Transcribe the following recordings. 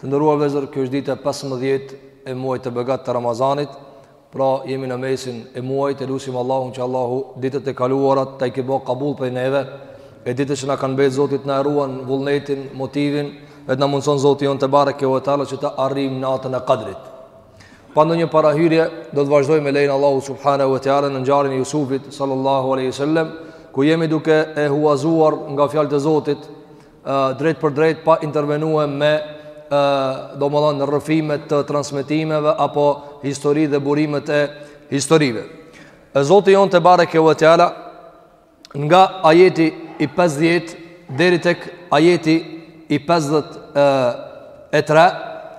Të nderuar vllezër, kjo është dita 15 e muajit të begatë të Ramazanit, pra jemi në mesin e muajit, e lusim Allahun që Allahu ditët e kaluara t'i ketë bo kabul prej neve, e ditët që na kanë mbetë Zoti t'na e ruan vullnetin, motivin, e të na mundëson Zoti jonë tebareke ve teala që të arrim natën e Kadrit. Pa ndonjë parahyrje, do të vazhdoj me lejen e Allahut Subhanahu wa Teala në ngjarjen e Jusufit, sallallahu aleyhi sallam, ku jemi duke e huazuar nga fjalët e Zotit, drejtpërdrejt pa intervenue me domethënë rrëfime të transmitimeve apo histori dhe burimet e historive. E Zoti jonë tebareke ve teala nga ajeti i 50 deri tek ajeti i 50 e E tre,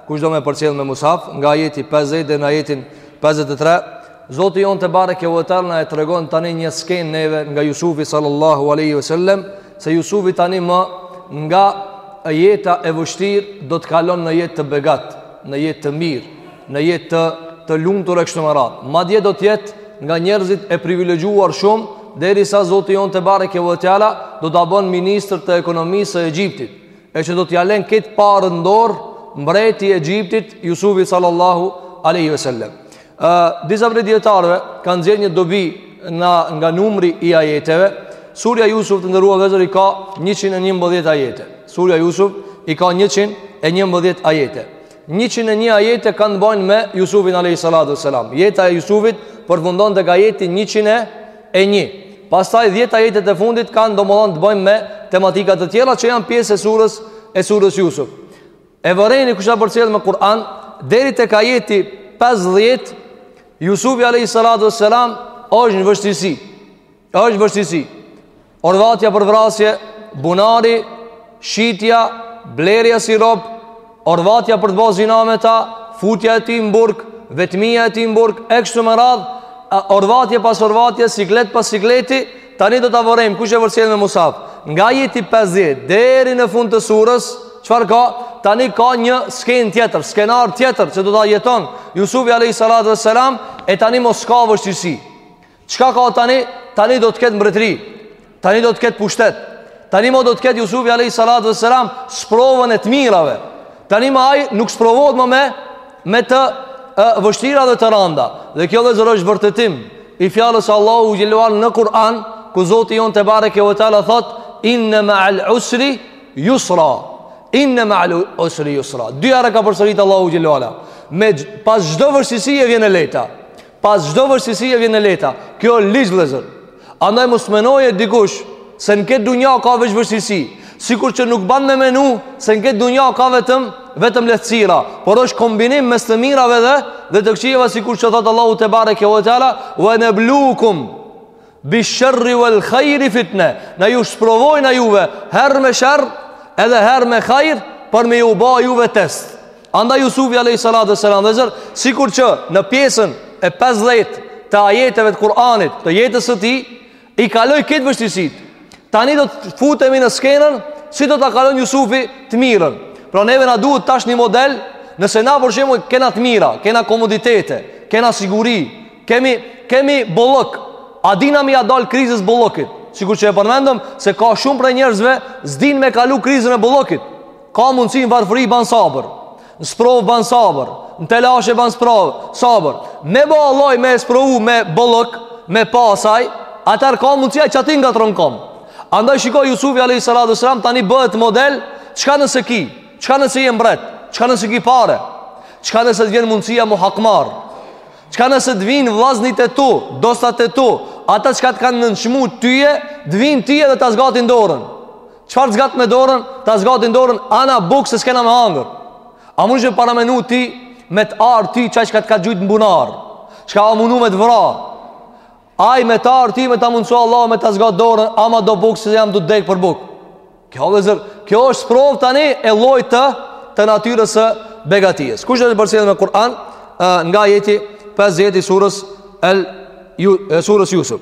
kush do me përcjell me Mus'haf, nga ajeti 50 deri në ajetin 53, Zoti jonë tebareke ve teala na e tregon tani një skenë neve nga Jusufi sallallahu aleyhi ve sellem, se Jusufi tani më nga jeta e vështirë do të kalon në jetë të begatë, në jetë të mirë, në jetë të, të lumtur e kështu me radhë. Madje do të jetë nga njerëzit e privilegjuar shumë, derisa Zoti jonë tebareke ve teala do ta bon ministër të ekonomisë së Egjiptit. e që do t'ia len këtë barrë n'dorë mbreti i Egjiptit Jusufit sallallahu aleyhi ve sellem disa prej dijetarëve kanë nxjerrë një dobi nga, nga numri i ajeteve surja Jusuf të nderuar vllezër i ka 111 ajete surja Jusuf i ka 111 ajete 101 ajete kanë të bajnë me Jusufin aleyhi sallatu selam jeta e Jusufit përfundon tek ajeti 100 E një. Pastaj 10 ajetet e fundit kanë domethënë të bëjnë me tematika të tjera që janë pjesë e surës e surës Yusuf. E vëreni kush ka përcjell me Kur'an deri tek ajeti 50 Yusufi alayhi salatu wassalam është në vështirësi. Është n'vështirësi. Orvatja për vrasje, bunari, shitja, blerja si rob, Orvatja për të bërë zina me ta, futja e tij në burg, vetmia e tij në burg, e kështu me radhë, orvatje pas orvatje, siklet pas sikleti, tani do ta vërejmë kush e përcjell me Mus'haf. Nga ajeti 50 deri në fund të surës, çfarë ka? Tani ka një skenë tjetër, skenar tjetër që do ta jeton Jusufi alayhi salatu wassalam e tani mo s'ka vështirësi. Çka ka tani? Tani do të ketë mbretëri, tani do të ketë pushtet, tani ma do të ketë Jusufi alejhi salatu ve selam sprovën e të mirave. Tani ma ai nuk sprovohet ma me, me të vështira dhe të randa. Dhe kjo vllezër është vërtetim i fjalës së Allahut xhel-le ve ala në Kur'an, ku Zoti jonë tebareke ve teala thotë, inne meal usri jusra. Inne meal usri jusra. Dy herë e ka përsërit Allahu xhel-le ve ala. Me pas çdo vështirësie vjen e lehta. Pas çdo vështirësie vjen e lehta. Kjo është ligj vëllezër. Andaj mos menoje dikush se në këtë dunja ka veç vështirësi. Sikur që nuk ban me menu se në këtë dunja ka vetëm vetëm lehtësira, por është kombinim mes të mirave dhe dhe të këqijave sikur që thot Allahu tebareke ve teala wa nabluukum bi sharri wal khairi fitne na ju sprovojna juve herë me sherr edhe herë me hajr për me ju ba juve test Andaj Jusufi alayhi salatu wassalam vllezër sikur që në pjesën e 50 të ajeteve të Kur'anit të jetës së tij i kaloi këto vështirësitë. Tani do të futemi në skenën si do ta kalon Jusufi të mirën. Pra neve na duhet tash një model nëse na për shembull kena të mira, kena komoditete, kena siguri, kemi kemi bollok. A dina me ia dal krizës bollokit? Sikur që e përmendëm se ka shumë prej njerëzve s'din me kalu krizën e bollokit. Ka mundësi në varfëri banë sabër Në sprovë banë sabër Në telashe banë sprovë Sabër Me bo Allahu me e sprovu me bollëk Me pas aj atëherë ka mundësia qaty ngatërron kom Andaj shiko Jusufi a.s. Tani bëhet model Çka nëse ki Çka nëse je mbret Çka nëse ki pare Çka nëse të vjen mundësia mu hakmar Qka nëse të vinë vllaznit e tu Dostat e tu Ata çka të kanë nënçmu tyje Të vinë tyje dhe ta zgatin dorën Çfarë zgat me dorën? Ta zgatin dorën ana bukë se s'kena me hangër. A mund të paramenu ti me të ardh ti qaj çka të ka gjujt m'bunar. Çka ka mundu me të vra. Ai me të ardh ti me ta mundësu Allahu me ta zgat dorën ama do bukë se jam tu dek për bukë. Kjo vllezër, kjo është sprovë tani e llojit të të natyrës së begatisë. Kush do të përcjellë me Kur'an nga ajeti 50 i surës El surës Yusuf.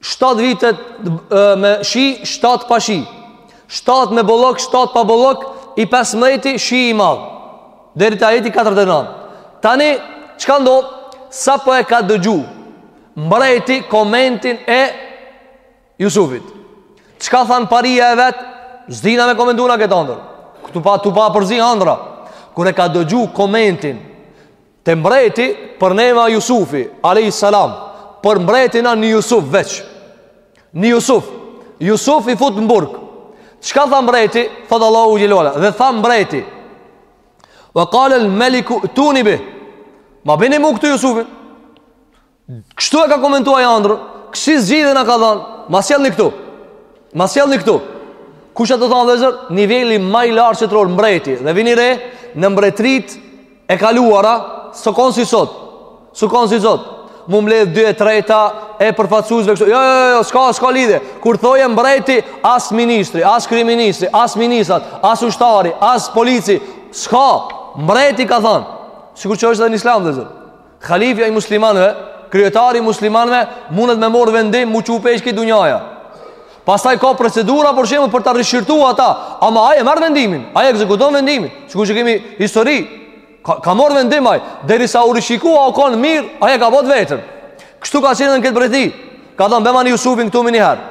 7 vitet me shi, 7 pa shi. 7 me bollok, 7 pa bollok, i 15 shi i madh. Deri te ajeti 49. Tani çka ndodh? Sapo e ka dëgju mbreti komentin e Jusufit. Çka thanë paria e vet? S'dina me komentu na këtë andërr. Këtu pa tu pa përzi andrra. Kur e ka dëgju komentin Te mbreti për neva Jusufi, alejhi selam, për mbretin a një Jusuf veç. Një Jusuf. Jusuf i fut në burg. Çka tha mbreti? Thot Allahu xhel-le ve ala. Dhe tha mbreti. Wa qala al-maliku tuni bi. Ma bini mu këtu Jusufin. Kështu e ka komentu ai andrrën, kësi zgjidhje na ka dhanë, ma sjellni këtu. Ma sjellni këtu. Kush a tu thanë vllezër, niveli ma i lartë shtetror mbreti dhe vini re në mbretëritë e kaluara, s'u kon si sot. S'u kon si sot. Mu mbledh 2 e 3-ta e përfaqësuesve kështu. Jo, jo, jo, jo, s'ka, s'ka lidhje. Kur thoje mbreti, as ministri, as kryeministri, as ministrat, as ushtari, as polici, s'ka. Mbreti ka thanë. Sikur që është edhe në Islam vllezër. Halifja i muslimanëve, kryetari i muslimanëve mundet me marr vendim mu çu peshë kjo dunjaja. Pastaj ka procedura për shembull për ta rishqyrtu ata, ama ai e marr vendimin, ai ekzekuton vendimin. Sikur që kemi histori, ka, ka marr vendim ai, derisa u rishikua a u kanë mirë, ai e ka bo t'veten. Kështu ka qenë në këtë mbreti. Ka thënë bjemani Jusufin këtu menjëherë.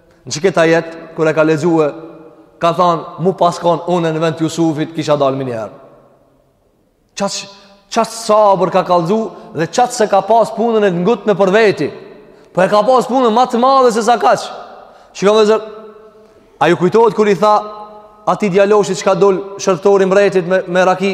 Në qekët ajet, kur e ka lexue, ka thonë, m'u pas kon unë në vend të Jusufit, kisha dalë menjëherë. Qaq, qaq sabër ka kallzu dhe qaq s'e ka pas punën e ngutme për veti. Po e ka pas punën ma të madhe se sa kaq. Shiko vllezër, a ju kujtohet kur i tha, atij djaloshit që ka dol shërbëtori mbretit me, me raki,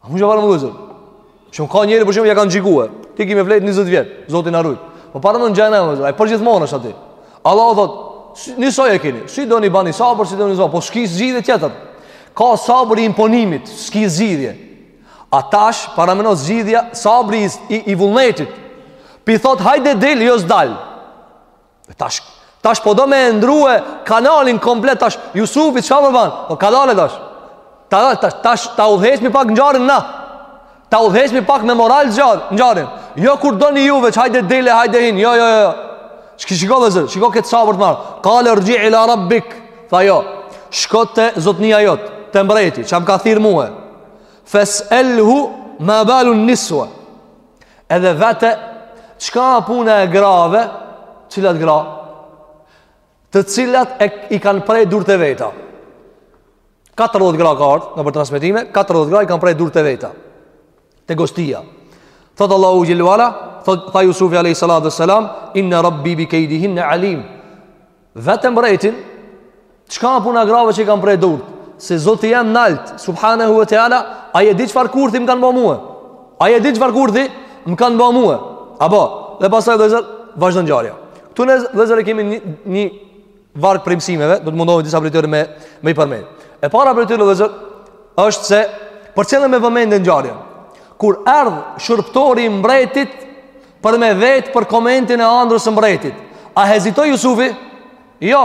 A mund të vara vëllazër? Shumë ka njeri për shembull ja kanë gjykue. Ti ki me flejt 20 vjet, Zoti na rujt. Po paramendo xhehnem vëllazër, ai përgjithmonë është aty. Allahu thot, njisoj e keni. Si doni bani sabër, si doni jo, po s'ki zgjidhje tjetër. Ka sabër i imponimit, s'ki zgjidhje. A tash paramendo zgjidhja sabri i, i, i vullnetit. Pi thot, hajde del, jo s'dal. Tash, tash po do me e ndrue kanalin komplet, tash, Jusufi, çka më ban? Po ka dalë tash. Tash, tash, tash, ta udhëheqmi pak ngjarjen, na. Ta udhëheqmi pak me moral ngjarjen. Jo kur doni ju veç hajde del e, hajde hin, jo, jo, jo. jo. Shi shiko vllezër, shiko këtë sabër të madh. Kale rxhi ila rabbik, tha jo. Shko te zotnia jot, te mbreti, që më ka thirr mue. Fes'elhu ma balun nisve. Edhe vete, çka puna e grave, cilat gra, të cilat e, i kanë pre durt e veta. 40 gra ka ardhë, nëpër transmetime, 40 gra i kanë pre durt e veta. Te gostia. Thotë Allahu xhel-le ve ala, thotë Tha Jusufi a.s. Inna rabbi bi kejdihinne alim. Vete mbrejtin, çka puna grave që i kanë pre durt? Se Zoti jem nalt, subhanahu wa taala, ai e di çfarë kurthi më kanë bë mua. Ai e di çfarë kurthi më kanë bë mua. Apo, dhe pastaj vllezër vazhdon ngjarja. Ktu ne vllezër kemi një, një varg prej mësimeve, do të mundohemi disa prej tyre me me i përmend. E para prej tyre vllezër është se përcjellën me vëmendje ngjarjen. Kur erdh shërbëtori i mbretit Për me vet për komentin e andrës së mbretit A hezitoi Jusufi? Jo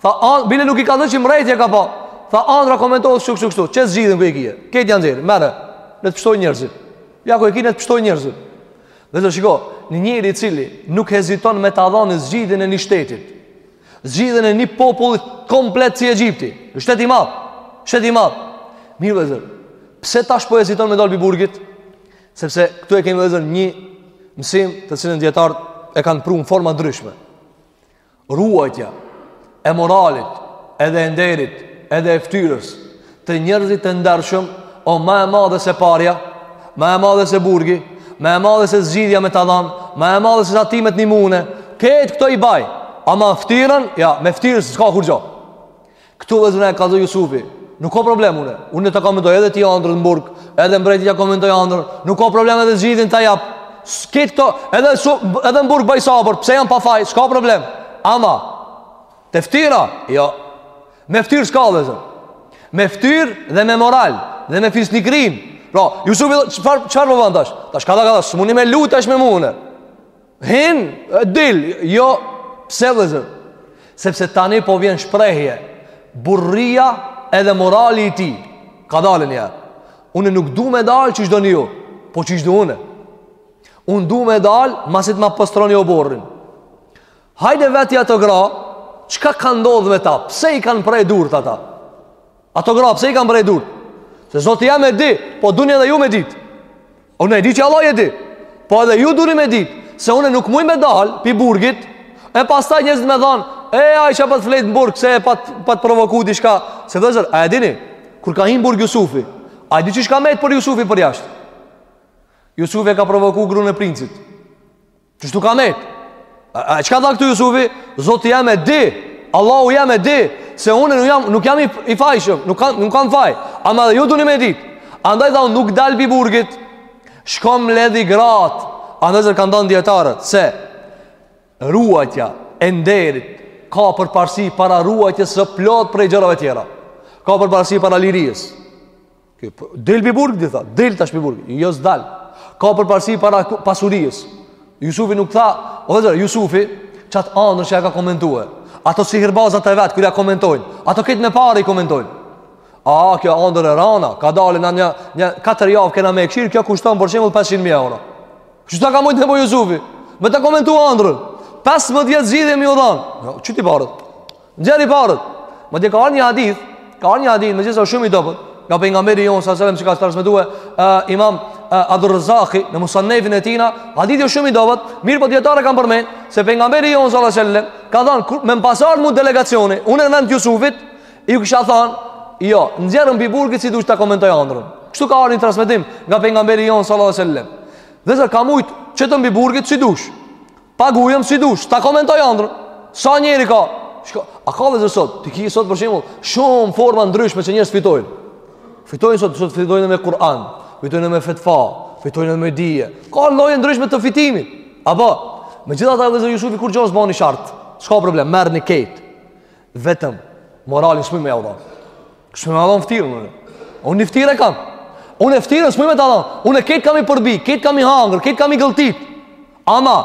Tha, bile nuk i ka thon që mbreti e ka pa Tha andra komentohet kshtu kshtu kshtu Qe zgjidhjen ku e kije Ketë janë gjerë, merre Ne t'pshtojn njerzit Ja ku e kije ne t'pshtojn njerzit Vllezër shiko Një njeri i cili nuk heziton me ta dhon zgjidhjen e një shtetit Zgjidhjen e një popullit komplet si Egjipti Shtet i madh Shtet i madh Mirë vllezër Pse tash po heziton me dalë pi burgit? Sepse këtu e kemi vllezër një mësim të cilën djetarët e kanë pru në forma ndryshme. Ruajtja e moralit, edhe e nderit, edhe e ftyrës, të njerzit të ndershëm, o ma e madhe se parja, ma e madhe se burgi, ma e madhe se zgjidhja me ta dhanë, ma e madhe se tatimet një mune, krejt këto i baj, ama ftyrën, ja, me ftyrë s'ka kurgjo. Këtu vllezër na e kallzon Jusufi Nuk ka problem une Une ta komentoj edhe ti andrë në burg Edhe mbretit ja komentoj andrë Nuk ka problem edhe zgjidhjen ta jap Krejt këto Edhe, su, edhe në burg baj sabër Pse jam pa faj S'ka problem Ama Te ftyra Jo Me ftyrë s'ka vllezër Me ftyrë dhe me moral Dhe me fisnikri Pra Jusufi çfar, çfar po bon tash Tash kadal kadal S'muni me lujt qështu me mune Hin, dil, jo, pse vllezër? Sepse tani po vjen shprehje, burria edhe morali i tij, kadalë një, unë nuk du me dalë qysh doni ju, po qysh du unë, unë du me dalë, masit ma pastroni oborrin. Hajde veti ato gra, çka ka ndodhë me ta, pse i kanë pre durët ata? Ato gra pse i kanë pre durt? Se zoti jem e di, po duni edhe ju me dit. Unë e di që Allahu e di. Po edhe ju duni me dit, se unë nuk muj me dal pi burgit. E pastaj njerëzit me than, e ai që pat flejt në burg se e pat pat provoku diçka. Se vllezër, a e dini? Kur ka hin burg Jusufi, a di çka met për Jusufi përjashtë? Jusufi e ka provoku grun e princit. Qështu ka met? A çka tha këtu Jusufi? Zoti jem e di. Allahu jem e di se unë nuk jam nuk jam i, i fajshëm, nuk kam nuk kam faj. Ama edhe ju duni me dit. Andaj tha unë nuk dal pi burgit. Shko mledhi grat. Andaj vllezër kanë thanë dietarët se ruajtja e nderit ka përparësi para ruajtjes së plot prej gjërave tjera. Ka përparësi para lirisë. Po, del pi burgit tha, del tash pi burgit, jo s'dal. Ka përparësi para pasurijës. Jusufi nuk tha, o vllezër, Jusufi, qatë andër që ja ka komentue. Ata sihirbazat e vetë, kur ja komentojnë. Ata krejt me pare i komentojnë. A, kjo andër e ranë, kadalë një, një katër javë kena me e kqyrë, kjo kushton për shembull 500.000 euro. Qështu ka mujtë me bo Jusufi? Me ta komentu andërën. 15 vjetë zgjidhje me ju dhanë. Jo, qiti paret? Nxjerri paret. Madje ka ardh një hadith, ka ardh një hadith, megjithse shumë i dobët, nga Pejgamberi jonë, salallahu alejhi ve selem që ka transmetue, uh, imam uh, Abdurrezaki, në musannefin e tina, hadithi o shumë i dobët, mirëpo djetarët e kanë përmen, se Pejgamberi jonë, salallahu alejhi ve selem, ka thonë, me më pas ardh mu delegacioni, unë në vend Jusufit, ju kisha thonë, jo, nxjerëm pi burgit si dush ta komentoj andrën. Kështu ka ardh një transmetim nga Pejgamberi jonë, salallahu alejhi ve selem. Vllezër, ka mujtë qitëm pi burgit si dush Pagujem si dush, ta komentoj andrrën. Sa njeri ka? Çka, a ka vllezër sot? Ti ki sot për shembull shumë forma t'ndryshme që njerëz fitojnë. Fitojnë sot, sot fitojnë me Kur'an, fitojnë me fetfa, fitojnë me dije. Ka lloje t'ndryshme të fitimit. A po, megjithatë vllezër Jusufi kur gjon s'bani shart. S'ka problem, merrni krejt. Vetëm, moralin s'muj me jau dhon ftirën unë. Unë një ftirë kam. Unë ftirën s'muj me ta dhon. Unë krejt kam i përbi, krejt kam i hangër, krejt kam i gëlltit. Ama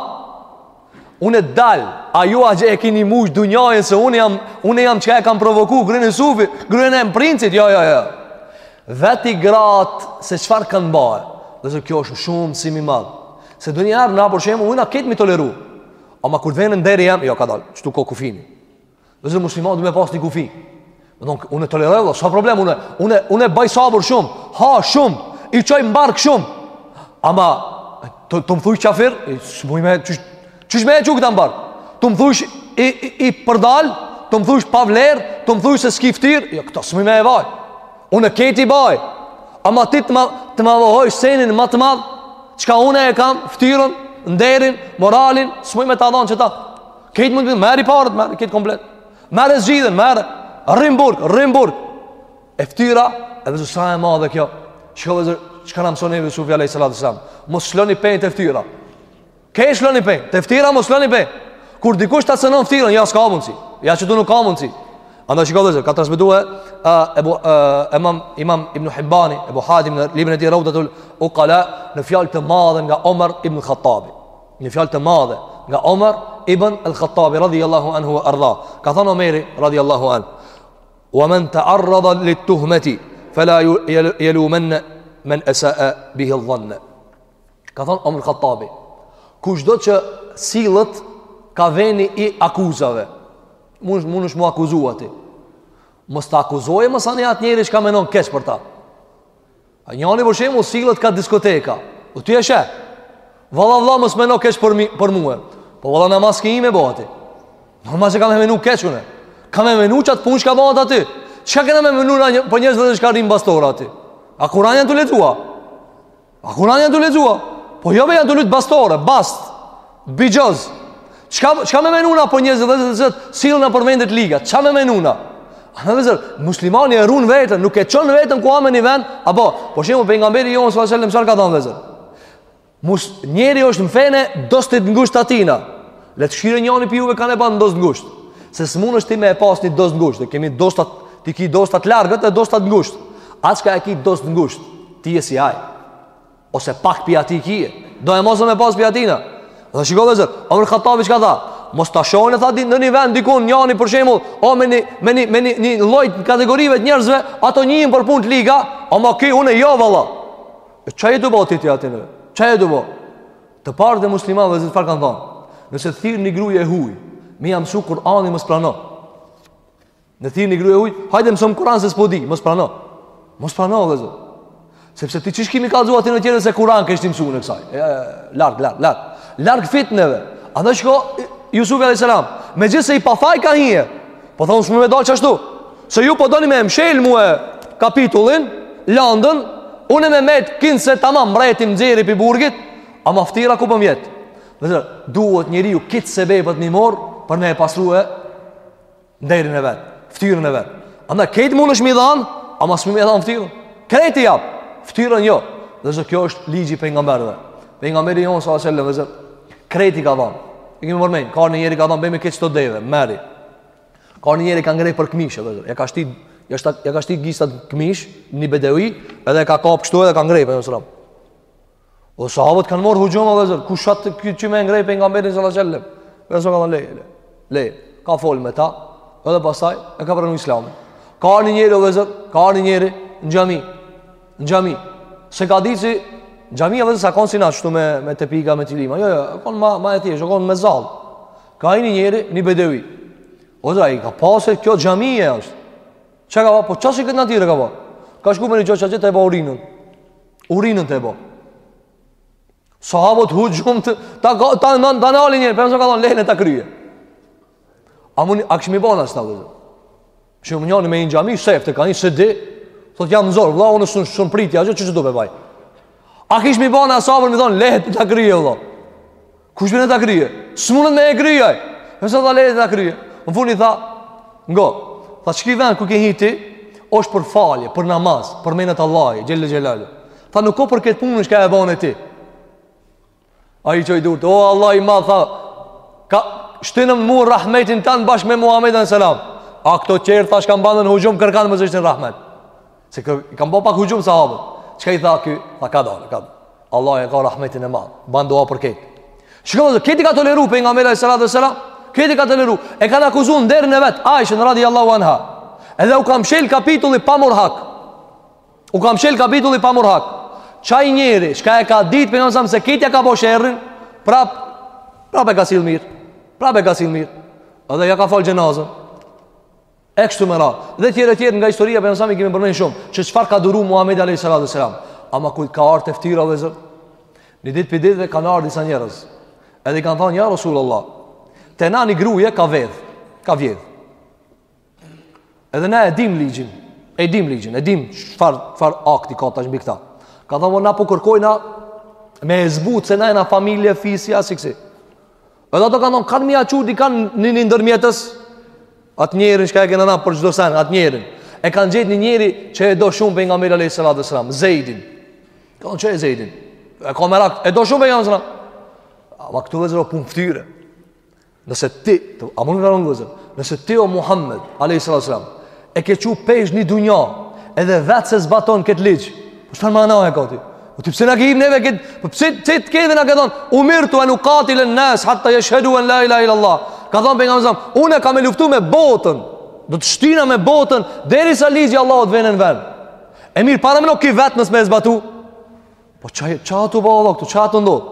unë dal, a ju e keni mush dunjanë se unë jam, unë jam çka e kam provoku gruen e Jusufi, gruen e princit. Jo, jo, jo. Veti gratë se çfarë kanë bërë. Dhe se kjo është shumë mësim i madh. Se ndonjëherë na për shembull unë krejt m'i toleru. Ama kur vjen nderi jem, jo kadal. Qitu ka kufi. Vllezër musliman duhet me pas një kufi Me thon, unë e toleroj vlla, s'ka problem unë Unë, unë e baj sabur shumë Ha shumë, i çoj n'bark shumë Ama, të, të më thujsh qafir S'muj me, qysh, qysh me e çu këta n'bark Të më thujsh i, i, i përdalë Të më thujsh pa vlerë Të më thujsh se s'ki ftyrë Jo, këta s'muj me e bajt Unë krejt i baj Ama ti të ma, të ma mohojsh senin ma të madh Çka unë e kam, ftirën, nderin, moralin S'muj me ta dhanë qita Krejt mund t'i marrë i parë merri krejt komplet. Merre zgjidhjen, merre rri n'burg, rri n'burg. E ftyra, vllezër sa e madhe kjo. Çka vllezër, çka na mëson Jusufi alayhis salam. Mos lshoni pe te ftyra. Krejt lshoni pe, te ftyra mos lshoni pe. Kur dikush ta cënon ftyrën, ja s'ka mundsi. Ja qitu nuk ka mundsi. Andaj shikoni vllezër, ka transmetuar Abu Imam Imam Ibn Hibani, Abu Hatim në librin e tij Rawdatul Uqala një fjalë të madhe nga Omar Ibn Khattabi. Një fjalë të madhe nga Omar ibn al-Khattabi radhiyallahu anhu wa arda. Ka thënë Omeri radhiyallahu an: "Wa man ta'arrada lit-tuhmati fala yalumanna man asaa bihi al-dhanna." Ka thënë Omar al-Khattabi: "Kushdo që sillet kah veni i akuzave, mun munesh mu akuzu aty. Mos ta akuzojë mos e shani atë njeri çka menon keq për ta." Njani për shembull sillet kah diskoteka O ti e sheh Valla vlla mos meno keq për, mu, për mue Po valla në mos ki me bo aty Normal se kam me menu keq une Kam me menu qatë punë çka ba ata aty Çka kena me menu një, për njerëz vllezër çka rrinë n'bastore aty A Kur'an janë tu lexu A Kur'an janë tu lexu Po jo be janë tu lujt bastore Bast Bixhoz. Çka çka me menu na për njerëz vllezër, sillën nëpër vende t'liga. Çka me menu na? Andaj vllezër, muslimani e run veten, nuk e çon veten kudo në vend, apo për shembull pejgamberi jon sallallahu alajhi wasallam çka ka thënë vllezër. Mus njeri është në fenë e dostit të ngushtë të tina. Le të shihe njëri pi juve kënd e bën dost të ngushtë. Se s'munesh ti me e pas një dost të ngushtë, ne kemi dosta ti ki dosta të largët e dosta të ngushtë. Atë që e ki dost të ngushtë, ti je si ai. Ose pak pi ati kije Do e mos me pas pi atina Dhe shiko vllezër Omer Khattabi çka tha Mos ta shohin e tha në një vend Dikun njani për shembull O me një, me një, me një, një lloj të kategorive të njerëzve Ato njihen për pun të liga O ama ki unë e jo valla E ça je tu bo ti te atine Ça je tu bo Të parët e muslimanëve vllezër çfarë kanë thanë Nëse thirr një gruje e huj Me ja msu Kur'anin mos prano Në thirr ni gruaj e huaj, hajde mësom Kur'an se s'po di, mos prano. Mos prano vllezër. Sepse ti çysh ki me i kallzu atëna tjetrit se Kur'an kesh tu i msu unë kësaj. E, larg, larg, larg. Larg fitneve. A do shko Yusuf alayhis salam? Megjithëse i pafaj ka hi. Po tha s'mun me dalë qashtu. Se ju po doni me mshel mua kapitullin, landën, unë me met kinse tamam mbreti m'nxjerri pi burgit, ama ftyra ku po m'jet. Vllezër, duhet njeriu krejt sebebet me i marr për me e pastru Nderin e vet, ftyrën e vet. Andaj krejt mundesh me dhan, ama s'mun me dhan ftyrën. Krejt i jap, ftyrën jo. Vllezër kjo është ligji i pejgamberëve. Pejgamberi jonë, sallallahu alejhi ve selem, krejt i ka dhan. E kemi mërmejnë, ka një njeri ka dhan, bëjmë krejt qëto deve, merri. Ka një njeri ka ngreh për këmishë, vllezër, ja ka shti, ja ka shti, ja ka shti gishtat n'këmishë, një bedevi, edhe e ka kapë kështu edhe ka ngreh pejgamberin alejhi selam. O sahabët kanë marrë huxhum vllezër, kush asht ky që me ngreh pejgamberin sallallahu alejhi ve selem. Vllezër ka tha lejë, lejë, ka folë me ta, edhe pasaj e ka pranu islamin. Ka ardh një njeri, o vllezër, ka ardh një njeri në xhami, në xhami. S'e ka dit që xhamia vllezër s'a konë si na qëtu me, me tepiha, me qilima. Jo, jo, konë ma, ma e thjeshtë, konë me zall. Ka hi një njeri, një bedevi. O vllezër, i ka pasër kjo xhamia është. Çka ka ba, po qasë i këtë natyrë ka ba? Ka shku n'një qosh a që të e bo urinën. Urinën të e bo Sahabët huxhum të Ta, ta, ta, ta, ta nalin njerin Pejgamberi ka thonë lejeni le ta kryje A muni, a kishmi bo na sot a vllezër Që me hi njani n'një xhami Sefte ka hi s'di Thot jam në zor, vla unë së shumë pritja Që që që du me baj A kishmi bo na sabër me thonë lejeni le ta kryje vla Kush bën ta krye? S'mundet me e kryej. Nëse tha le ta kryej. Në fund i tha, "Ngo, tha qiky ven ku ke hi ti, është për falje, për namaz, përmenet Allahi, xhel-le xhelaluhu." Tha nuk o për këtë punë që e bën ti. Ai çoi durt, "O Allah i madh, tha, na shtin mu n'rahmetin tan bashkë me Muhamedin sallallahu alaihi wasallam." A këta tjerët që kanë ba huxhum kërkan mos shtin n'rahmet. Se kë, i kanë bo pak huxhum sahabët. Çka i tha ky? Tha kadale, ka. Allahu e ka rahmetin e madh. Ban dua për krejt. Shiko se krejt i ka toleru pejgamberi sallallahu alajhi wasallam. Krejt i ka toleru. E kanë akuzu nderin e vet Aisha radhiyallahu anha. Edhe u ka mshel kapitulli pa marr hak. U ka mshel kapitulli pa marr hak. Qaj njeri, që e ka ditë pejgamberi sallallahu alajhi wasallam se krejt ai ka bo sherrin, prap prap e ka sill mirë. Prap e ka sill mirë. Edhe ja ka fal xhenazën. E kështu me radhë. Dhe tjere tjere nga historia për nësami kemi përmend shumë, që çfar ka duru Muhammed a.s. Ama kur ka ardhë te ftyra vllezër. Një ditë prej ditëve kanë ardhë disa njerëz. Edhe i kanë thonë, ja Rasul Allah, te na një gruje ka vedhë, ka vjedhë. Edhe na e dim ligjin, e dim ligjin, e dim çfar, çfar akti ka tash mbi këta. Ka thonë, na po kërkojna me e zbutë, se na jena familje, fisi, asi, ksi. Edhe ato kanë thonë, kanë me çu dikan një një ndërmjetës, atë njerin çka e kena na për çdo sen, atë njerin. E kanë gjetë një njeri që e do shumë Pejgamberi alejhi salatu ve selam, Zejdin. Kanë çue Zejdin, e ka merak, e do shumë Pejgamberi alejhi selam. Ama këtu vllezër o punë ftyre. Nëse ti, a më në vërën vllezër, nëse ti o Muhammed, alejhi salatu ve selam, e ke çu peshë një dunja, edhe vetë s'e zbaton këtë ligj, po çfarë mane ka aty. O ti pse na ke hip neve kët? Po pse ti të ke dhe na ke thon, umirtu an uqatil an nas hatta yashhadu an la ilaha illa allah. Ka thon pejgamberi sa, unë kam me luftu me botën. Do të shtyna me botën derisa ligji i Allahut vjen në vend. E mirë, parameno ky vetë mos me e zbatu Po ça, ça tu bo Allah, tu ça tu ndodh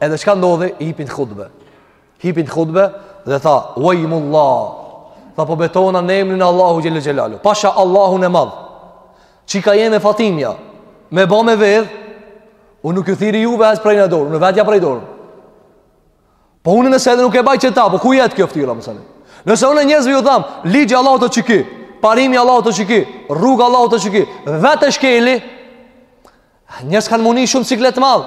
Edhe çka ndodhi, hipi n'hutbe Hipi n'hutbe dhe tha Vajmullah Tha po betona në emrin Allahut xhel-le xhelaluhu Pasha Allahun e madh Çika jeme Fatimja Me ba me vedh Unë nuk ju thiri juve as prejnja dorën Unë vetë ja prej dorën Po unë nëse edhe nuk e baj qeta Po ku jet kjo ftyra meselen Nëse unë njerëzve ju tham Ligji Allahut o qiky Parimi Allahut o qiky Rruga Allahut o qiky Vetë e shkeli Njerëz kanë m'u ni shumë siklet të madh.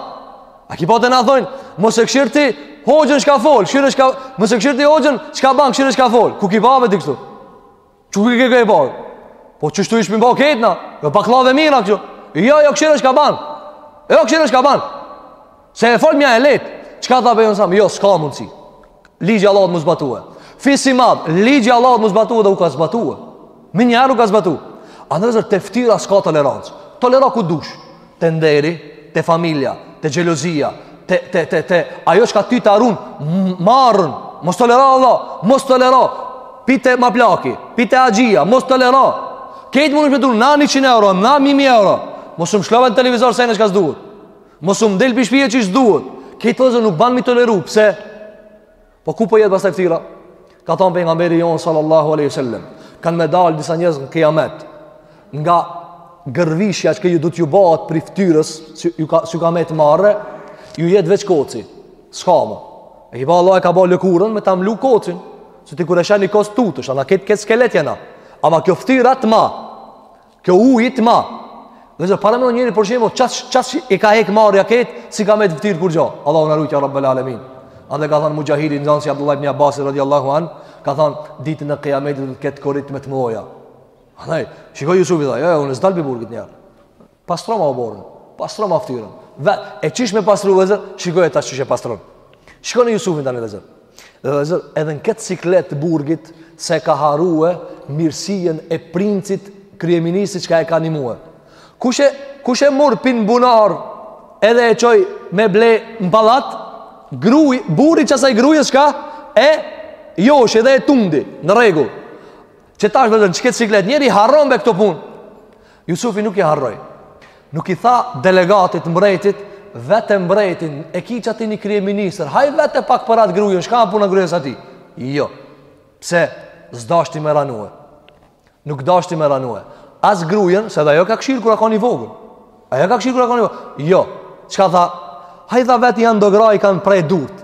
A ki pa te na thojnë, mos e kshir ti hoxhën çka fol, kshir çka, mos e kshir ti hoxhën çka ban, kshir çka fol. Ku ki pa be ti kështu? Ku ke ke pa be? Po qishtu ishim ba krejt na? Jo bakllave mira këtu. Jo, jo kshir çka ban. Jo kshir çka ban. Se e folmja e letë Çka tha Pejgamberi Jo, s'ka mundësi Ligji Allahut m'u zbatue Fisi madh Ligji Allahut m'u zbatue dhe u ka zbatue Menjëherë u ka zbatue A vllezër te ftyra s'ka tolerancë Tolero ku dush Te nderi Te familja Te xhelozia Te, te, te, te Ajo çka ty ta run Marren Mos tolero Allah Mos tolero Pite ma plaki Pite haxhia Mos tolero Këtë mundesh me duru Na 100 euro Na 1000 euro Mos më shlo be n'televizor sen çka s'duhet Mos më del pi shpije qysh s'duhet. Këtë vllezër nuk banë mi toleru, pse? Po ku po jet pastaj ftyra? Ka thonë Pejgamberi jonë sallallahu aleyhi sallam. Kanë me dalë disa njerëz në kiamet. Nga gërvishja që do t'ju bahet prej ftyrës, s'ju ka, ka met marre, ju jet veç koci. S'ka ma. A ki pa Allahu e ka ba lëkurën me ta mlu kocin. Se ti kur e sheh ni koc tutesh, a na krejt krejt skelet jena. Ama kjo ftyra të ma. Kjo u i të ma. Vllezër paramenon njeri për shembull, qas, qas i ka hek marrja ketë, s'i ka met fëtyrë kurgjo. Allahu na rujt, ja Rabbel Alemin. Andaj ka thonë Muxhahidi, nxansi i Abdullah ibn Abasit, radiallahu anhu, ka thonë, ditën e kiametit do ketë korit me të moja. Andaj, shikoni Jusufi tha, jo, jo, unë s'dal pi burgit njerë. Pastroma oborrin, pastroma fëtyrën. Dhe, e qysh me pastru vllezër, shikoje tash qysh e pastron. Shikojeni Jusufin të një vllezër. Dhe vllezër, edhe në këtë siklet të burgit, s'e ka harrue mirësinë e princit kryeministrit çka e ka nimue. Kush e, kush e murr pi n'bunar edhe e çoj me ble në pallat, gruj, burri i qasaj gruje çka e joshi edhe e tundi në rregull. Që tash vllezër në qëkët siklet njeri i harron be këto punë. Jusufi nuk i harroi. Nuk i tha delegatit mbretit, vete mbretin, e ki qaty një kryeministër, haj vete pak për atë grujen, çka a puna e grujes atij? Jo, pse s'dashti me ranue, nuk dashti me ranue, as grujen, se dhe ajo e ka kshyr kur a kon i vogël, ajo e ka kshyr kur a kon i vogël, jo, çka tha, haj tha vete janë do gra i kanë pre durt,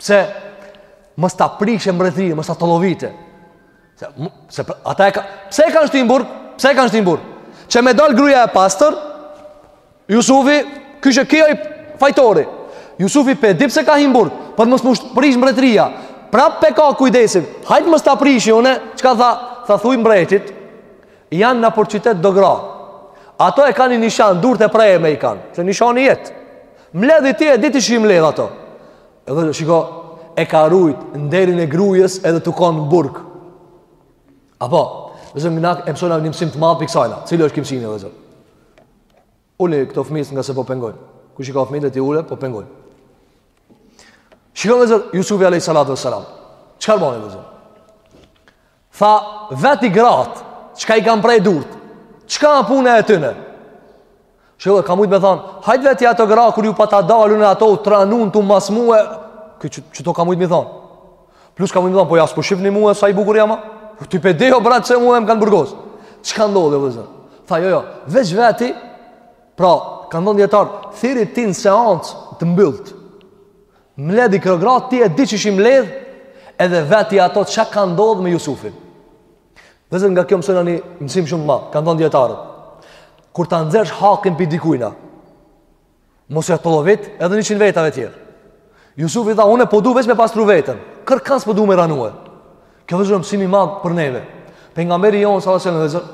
Pse mos ta prishë mbretërinë, mos ta tollovite. Se, se ata e ka, pse e kanë shti n'burg? Pse e kanë shti n'burg? Që me dal gruaja e pastër, Jusufi, kishe ky o fajtori. Jusufi pe di pse ka hi n'burg, po mos m'u prish mbretëria. Prap pe ka kujdesin. Hajt mos ta prishi unë, çka tha? Tha thuj mbretit, janë nëpër qytet do gra. Ato e kanë ni nishan, durt e preme i kanë, se nishani jet. Mledhi ti e di ti qysh i mledh ato. Edhe shiko, e ka rujt nderin e grujes edhe tu kanë në burg. A po, vllezër na e mësojmë një mësim të madh pi ksajna, cili është ky msimi vllezër. Uli këto fëmijë nga se po pengojnë. Kush i ka fëmijët le t'i ule, po pengojnë. Shikoni vllezër Jusufi alayhi salatu wassalam. Çka boni vllezër? Tha, veti gratë, çka i kanë pre durt, çka a puna e tyne? Shembull ka mujtë me thanë, hajtë veti ato gra, kur ju pata dalun e ato u tranun tu mas mue, që, qëto ka mujtë me thanë. Plus ka mujtë me thanë, po a s'po shifni mue, sa i bukur jam a? Po ti pe di, o brat, që mue më kanë burgosë. Çka ndodhi, vllezër? Tha, jo, jo, veç veti, pra, kanë thonë dijetarët, thirri ti në seancë të mbyllt. Mledhi krejt gratë ti e di qysh i mledh edhe veti ato çka ka ndodhë me Jusufin. Vllezër nga kjo mësojmë një mësim shumë të madh, kanë thonë dijetarët. Kur ta nxerrsh hakin pi dikujna, mos e tollovit edhe njëqind vetave tjerë. Jusufi tha, unë po du veç me pastru vetën, kërkanë s'po du me ranue. Kjo vllezër mësim i madh për neve. Pejgamberi jonë, salallahu alejhi ve selem vllezër,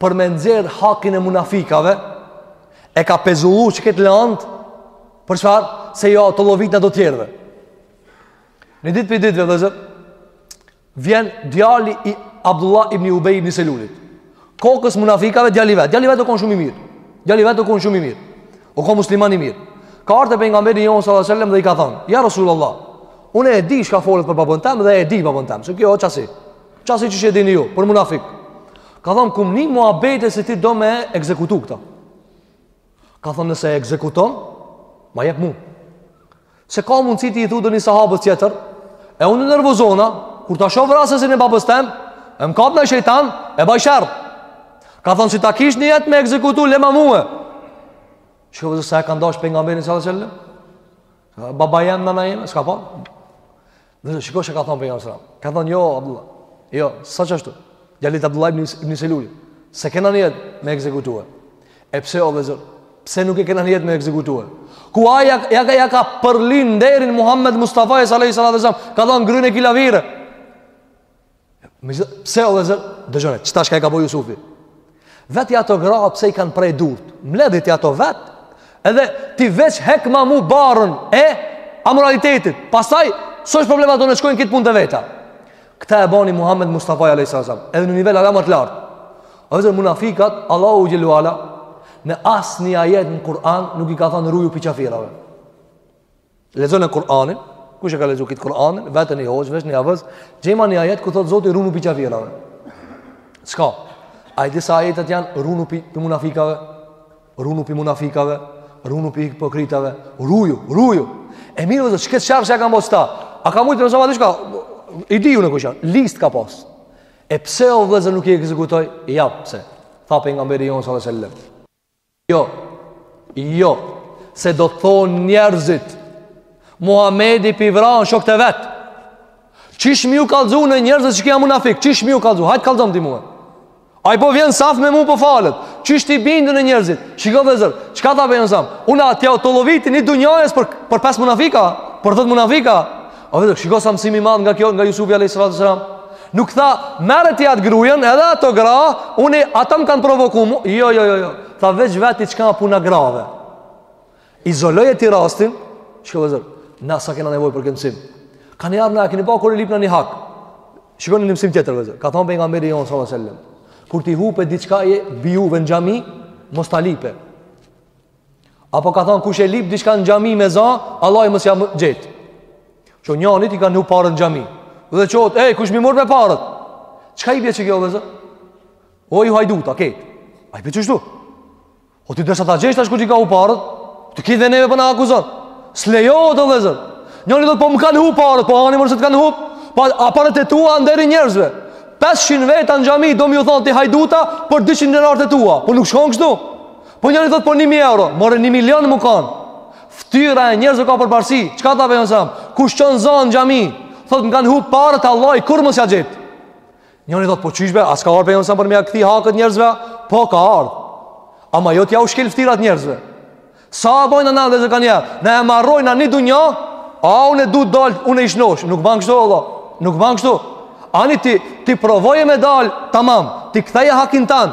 për me nxerr hakin e munafikave, e ka pezullu qëkëtë landë, Për çfarë, se jau tollovit do tjerëve. Një ditë pi ditëve, vllezër, vjen djali i Abdullah ibn Ubej ibn Selulit. Kokës munafikave djali i vet. Djali i vet u konë shumë i mirë. Djali i vet u konë shumë i mirë. U konë musliman i mirë. Ka ardhë te pejgamberi jonë sallam dhe i ka thonë, ja Rasulullah, unë e di çka folet për babën tem dhe e di babën tem. Se ky o qasi. Qasi që e dini ju, për munafik. Ka thonë, kum ni muhabet se ti do me ekzekutu këta. Ka thonë nëse e ekzekuton, ma jep mu. Se ka mundësi ti i thu ndonjë sahabës tjetër, e unë nervozona, kur ta shoh vrasësin e babës tem, e më kap naj shejtan, e baj sherr. Ka thonë si ta kish nijet me ekzekutu, lema mu. Shiko vllezër sa e kanë dashtë pejgamberin alejhi selam? Baba jem, nana jeme, s'ka pa? Dhe shiko çka ka thonë pejgamberi alejhi selam. Ka thonë, jo, Abdullah, jo, sa që asht gjallë Abdullah ibn, ibn Seluli, s'e kena nijet me ekzekutue. E pse, o vllezër, pse nuk e kena nijet me ekzekutue? Ku ai ja, ja, ja, ja ka përly nderin Muhammed Mustafasë alejhi salatu ve selam, ka thonë grunë e ki lavire. Pse o vllezër? Dëgjone, qëta çka e ka bo Jusufi? Veti ato gra, pse i kanë pre durt? Mbledhi ti ato vetë, edhe ti veç hekma mu barrën e amoralitetit. Pastaj, s'është problem, ato ne shkojnë ke punët e veta. Këta e bani Muhammed Mustafai a.s. Edhe në nivel ala ma t'lartë. O vllezër, munafikat, Allahu xhele ve ala, në asnjë ajet në Kur'an, nuk i ka thonë rruju pi qafirave. Lexone Kur'anin, kush e ka lexu këtë Kur'an, vetëm ni hoxhë, veç ni hafëz, gjema një ajet ku thotë Zoti runu pi kafirave. S'ka. A disa ajete janë runu pi pi munafikave, runu pi munafikave, runu pi hipokritave, ruju, ruju. E mirë vllezër çka çfarë ja kanë bo këta? A ka mujtë me ju bo diçka? I dike kush janë, listë ka pas. E pse o vllezër nuk i ekzekutoj? Ja, pse? Tha pejgamberi jon sallallahu alajhi wasallam. Jo, jo, se do të thonë njerëzit, Muhamedi pi vranë shokt e vet, qysh me ju kallzu unë njerëzit që ky o munafik, qysh me ju kallzu, hajt kallzom ti mue. Ai po vjen n'saf me mu po falet, qysh t'i bindi unë njerëzit, shiko vllezër, çka tha pejgamberi jonë selam, unë atje ja tolloviti ni dunjajës për, për 5 munafika, për 10 munafika, O vllezër shiko sa mësim i madh nga kjo nga Jusufi alejhi selam. Nuk tha, merre ti atë gruajën, edhe ato gra, unë ato më kanë provoku. Jo, jo, jo, jo. Tha veç veti çka o puna e grave. Izoloje ti rastin, shiko vllezër, na sa kena nevojë për këtë mësim. Ka ni herë na, keni pa kur e lipna një hak. Shikoni një mësim tjetër vllezër. Ka thonë pejgamberi jonë, sallallahu alaihi wasallam. Kur ti hupe diçka e biu vë në xhami, mos ta lipe. Apo ka thonë kush e lip diçka në xhami me za, Allahi mos ja gjet. Që njanit i kanë hup paret në xhami. Dhe thotë, "Ej, kush m'i mor mu paret?" Çka i bie kjo vëllezër? O ju hajduta, okay. A i bie kështu. O ti deshe ta gjesh tash ku t'kanë hup paret? Ti edhe neve po na akuzon. S'lejohet vëllezër. Njani thotë po më kanë hup paret, po ani more të kanë hup. Po a paret e tua a nderi i njerëzve. 500 veta në xhami do me u thanë ti hajduta për 200 denarët e tua. Po nuk shkon kështu. Po njëri thot po 1000 euro, more 1 milion me kanë. Ftyra e njerëzve ka përparësi. Çka tha pejgamberi alejhi selam? Kush çon zon n'xhami, thot m'kanë hup paret, Allahi kurrë mos ja gjet. Njëri thot po qysh be, a s'ka ardhur pejgamberi për me ja kthi hakët njerëzve? Po ka ardhur. Ama jo t'ja u shkel ftyrat njerëzve. Sa e bojnë anë dhe kanë ja. Na e marrojnë në dunjë. A unë du dal, unë i shnosh, nuk ban kështu Allah. Nuk ban kështu. Ani ti ti provoje me dal, tamam. Ti ktheje hakin tan.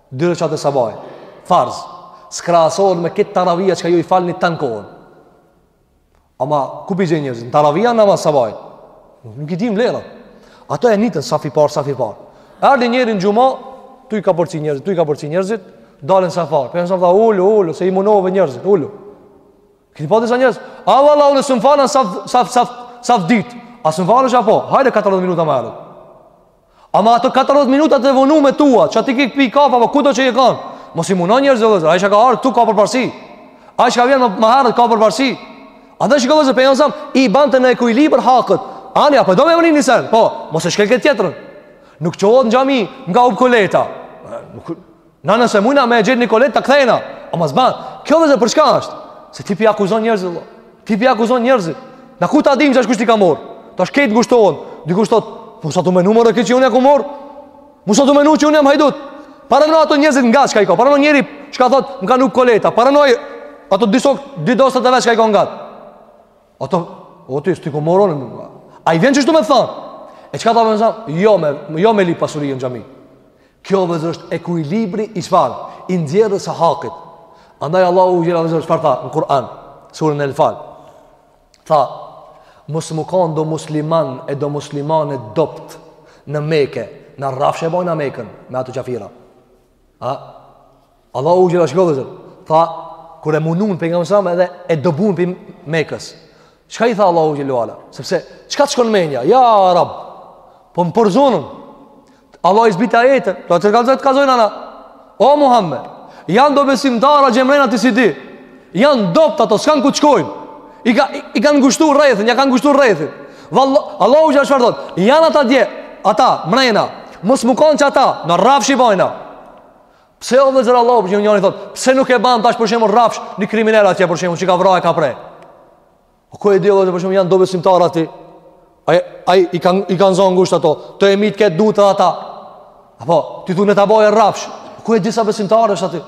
Dy reqate sabahi farz s'krahasohen me këto taravija çka ju i falni tanë kohën Ama ku p'i gjen njerëzit Në taravija namaz sabahit Nuk ia dimë vlerat Ato e njëjtën safi parë, safi parë Erdhi njëri në xhuma Tu i ka përci njërëzit, tu i ka përci njërëzit Dalin safi par Për e nësë më tha ullu, ullu Se i munove njerëzit, ulu Ke t'i pa disa njerëz A valla unë s'mun falem saf, saf, saf, saf t'dytë A s'mun falesh a, po Hajde 40 minuta më herët Ama ato 40 minuta të vonume tua, që ti ki pi kafe, apo kudo që je kanë. Mos i muno njerëzit vëllezër, ai që ka ardhur këtu ka përparësi. Ai që vjen më herët ka përparësi. Andaj shiko vëllezër, pejgamberi alejhi selam i bante në ekuilibër hakët. Ani apo do me mrri ni sen? Po, mos e shkel këtë tjetrin. Nuk çohet në xhami m'ka hup kuleta. Nuk Na nëse mujna me e gjet ni kuletë ta kthejna. O mos ban, kjo vëllezër për çka është? Se ti p'i akuzon njerëzit, vlla. Ti p'i akuzon njerëzit. Na ku ta dim se kush t'i ka marrë? Tash këta ngushtohen. Dikush thot, mos asht tu menu more ky që unë e kum marrë? Mos asht tu menu që unë jam hajdut? Parameno ato njerëzit ngat çka i ka. Parameno njëri çka thot, më ka hup kuleta. Parameno ato dy shokë, dy dostët e vet çka i ka ngat. Ato, o ti, s't'i kum marrë, a i vjen kështu me të thanë? E çka tha pejgamberi alejhi selam? Jo me, jo me lip pasuri në xhami. Kjo vëllezër është ekuilibri i çfarë? I nxjerrjes së hakit. Andaj Allahu vëllezër çfarë tha në Kur'an, suren El-Enfal. Tha: Mos me kanë do muslimanë e do muslimane t'dobët në Mekë, na rrafsh e bojna Mekën me ato qafira. A? Allahu xhele shanuhu vëllezër. Tha, kur e munun pejgamberin alejhi selam edhe e dëbun prej Mekës. Çka i tha Allahu xhele ve ala? Sepse, çka të shkon menja? Ja Rab, po më përzonën. Allahu i zbret ajetin, do të rëkallëzat të kazojnë ana. O, Muhammed, janë do besimtarë atje mrena ti s'i di. Janë t'dobët ato, s'kanë ku të shkojnë. I, ka, i, i kanë ngushtu rrethin, ja kanë ngushtu rrethin. Allahu xhele çfarë thot, janë ata atje, ata, mrena, mos me kanë që ata, na rrafsh i bojna. Pse o vllezër Allahu, për shembull njëri thotë, pse nuk e ban tash për shembull rrafsh një kriminel atje për shembull që ka vra e ka pre. Po ku e di vllezër për shembull janë do besimtarë aty. Ai ai i ka i ka zonë ngushtë ato. Ta myt këtë duhet edhe ata. A po ti thu ta bojë rrafsh. Po ku e di sa besimtarë është aty?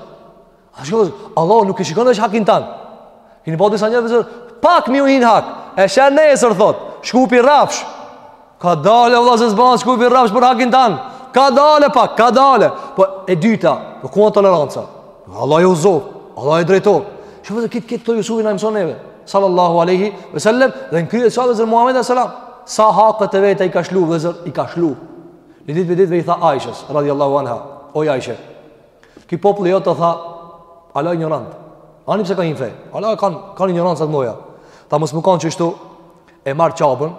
A shkoj, Allahu nuk e shikon as hakin tan. Kini pa disa njerëz që pak m'iu hi n'hak. E sheh nesër thot, Shkupi rrafsh. Kadalë vëlla se s'bahet Shkupi rrafsh për hakin tan. Kadalë pak, kadalë. Po e dyta, po ku toleranca? Allahu e udhëzon, Allahu e drejton. Shikoni kët kët Jusufi na i mëson neve Sallallahu aleyhi ve sellem Dhe në krye qato vllezër Muhammed alejhi selam Sa haqet e veta i ka shly vllezër I ka shly Një ditë prej ditëve i tha Aishes Radiallahu anha Oj Aishe Ky populli jot i tha, ala injorant. Ani pse ka hi n'fe. Ala kanë kanë injoranca t'mdhaja. Tha mos me kanë qështu e marr Qabën,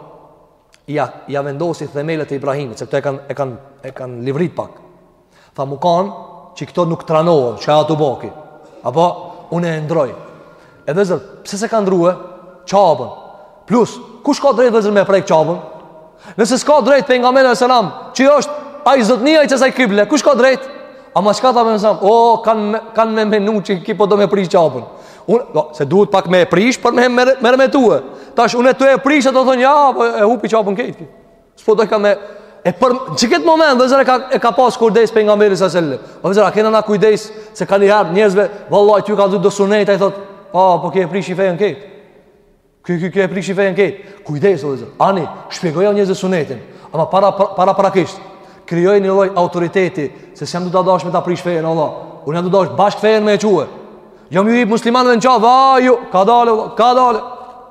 ja, ja vendosi themelet e Ibrahimit, se këto e kanë e kanë e kanë livrit pak. Tha me kanë që këto nuk tranohen, çka asht tu bo ky. Apo unë e ndrroj. E vllezër, pse s'e ka ndrrue Qabën? Plus, kush ka drejt vllezër me prek Qabën? Nëse s'ka drejt pejgamberi alejhi selam, që është ai zotnia i qësaj kible, kush ka drejt? Ama çka tha alejhi selam, o, kanë kan me menu që ky po do me prish Qabën. Unë, do, se duhet pak me e prish, për me e meremetue. Tash, unë e tu e prish, e do thonë, ja, po e hupi Qabën krejt ky. Çpo do ka me e për qiket moment vllezër ka e ka pas kujdes pejgamberi alejhi selam. O vllezër a kena na kujdes se kanihere njerëzve, vallahi ty ka dhënë do sunet ai thot, "Ah, po ky e prishi fenë krejt." Ky ky ky prishi fenë krejt. Kujdes o vllezër. Ani, shpjegoja njerëzve sunetin, ama para para paraprakisht krijoje një lloj autoriteti se s'jam tu dashtë me ta prish fenë Allah. Unë jam tu dashtë bashkë fenë me e çuë. Jo m'iu hip muslimanëve në qafë, a jo, kadalë, kadalë.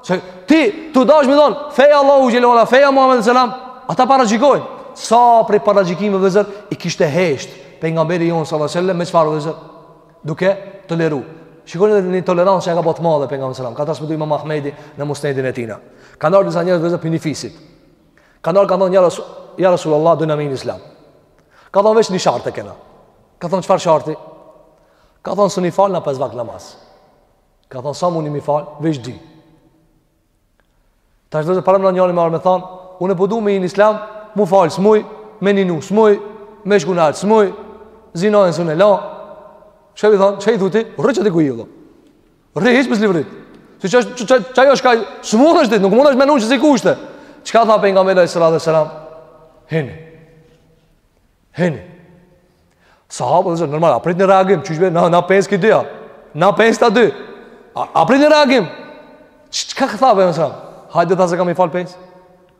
Se ti, tu dash me thonë, feja Allahu Gjellola, feja Muhammed alejhi selam, ata paragjykojnë. Sa prej paragjykimeve vllezër, i kishte hek pejgamberi jonë sallallahu alejhi ve selem, me çfarë vllezër, duke toleru. Shikoni edhe një tolerancë që e ka bo të madhe pejgamberi alejhi selam. Ka transmetu imam Ahmedi në musnedin e tina. Kanë ardhë disa njerëz vllezër prej një fisit. Kanë ardhë kanë thonë ja Rasu, ja Rasulullah, dojna me hi n'islam. Kanë thonë veç një shart e kena. Ka thonë çfarë sharti? Kanë thonë s'mujna i falë na pesë vakt namaz. Ka thonë sa muni m'i falë, veç dy. Tash vllezër paramendoni njëri m'ardhë me thonë, unë e përdu po me hi në islam, mu falë s'muj, me ninu s'muj, me shku n'haxh s'muj, zinanë s'mun e la. Çka i thonë, që i thu ti, rri qëtu ku je. Rri hiç pa livrit. Si që është, që, që, është ka, s'mund është ditë, nuk mund është menu që si kushte. Çka tha pejgamberi alejhi salatu ve selam? Hini. Hini. Sahabët vëllezër normal, a prit në reagim, që shbe, na, na pesë këtë dyja, na pesë të dy, a, a prit një reagim, çka tha pejgamberi, hajde tha se kan mi falë pesë,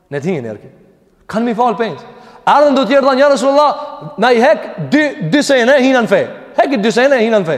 në të hin njerëzit, kanë mi falë pesë, ardhën do tjerë thanë ja Rasulullah, na i hek dy, dy sene hinim në fe, heki dy sene hinim në fe,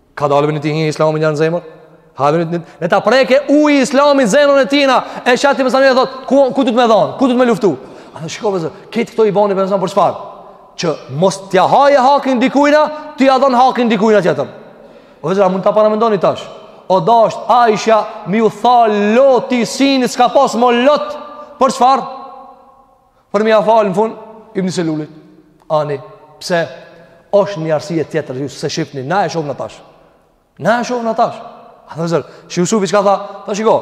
Ka dalëve me ti hi islami në zemër? Ha me një Në ta preke ty islami zemrën tina E shati me sa një e thot Ku, ku duhet me dhanë? Ku duhet me luftu? A në shiko vëllezër Krejt këto i bani për çfarë Që mos tja haje hakin dikujna Tja dhan hakin dikujna tjetër O vëllezër a mund ta paramendoni tash O dasht Aisha Me ju tha loti syni Ska pas më lot Për çfarë Për me ja falë në fund, ibn Selulit, ani, pse është një arsye tjetër, se shifni, na e shohna tash. Na e shohna tash. A vëllezër, shih Jusufi çka tha, tash shiko,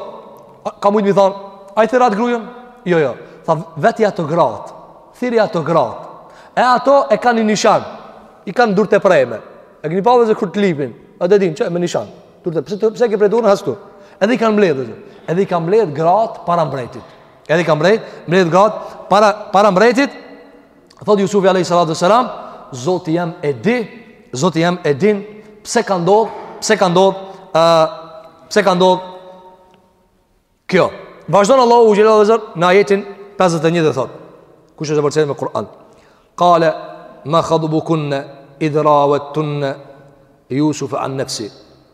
ka mujtë mi thanë, ai thirre atë grujën? Jo, jo, tha veti ato gratë, thiri ato gratë, e ato e kanë një nishan, i kanë durt të prejme, e gjeni pra vëllezër kur të lypin, e të edin, që e me nishan, durt, pse, pse ke pre durt ashtu, edhe i kanë mbledhë, edhe i kanë mbledhë gratë para mbretit, Edhe i ka mbret, mbledh grat para para mbretit. Thot Jusufi alayhi salatu selam, Zoti jem e di, Zoti jem e din pse ka ndodh, pse ka ndodh, ë uh, pse ka ndodh kjo. Vazhdon Allahu u jela vezat në ajetin 51 dhe thot. Kush e përcjell me Kur'an? Qala ma khatbukunna idh rawadtunna Yusufa an nafsihi.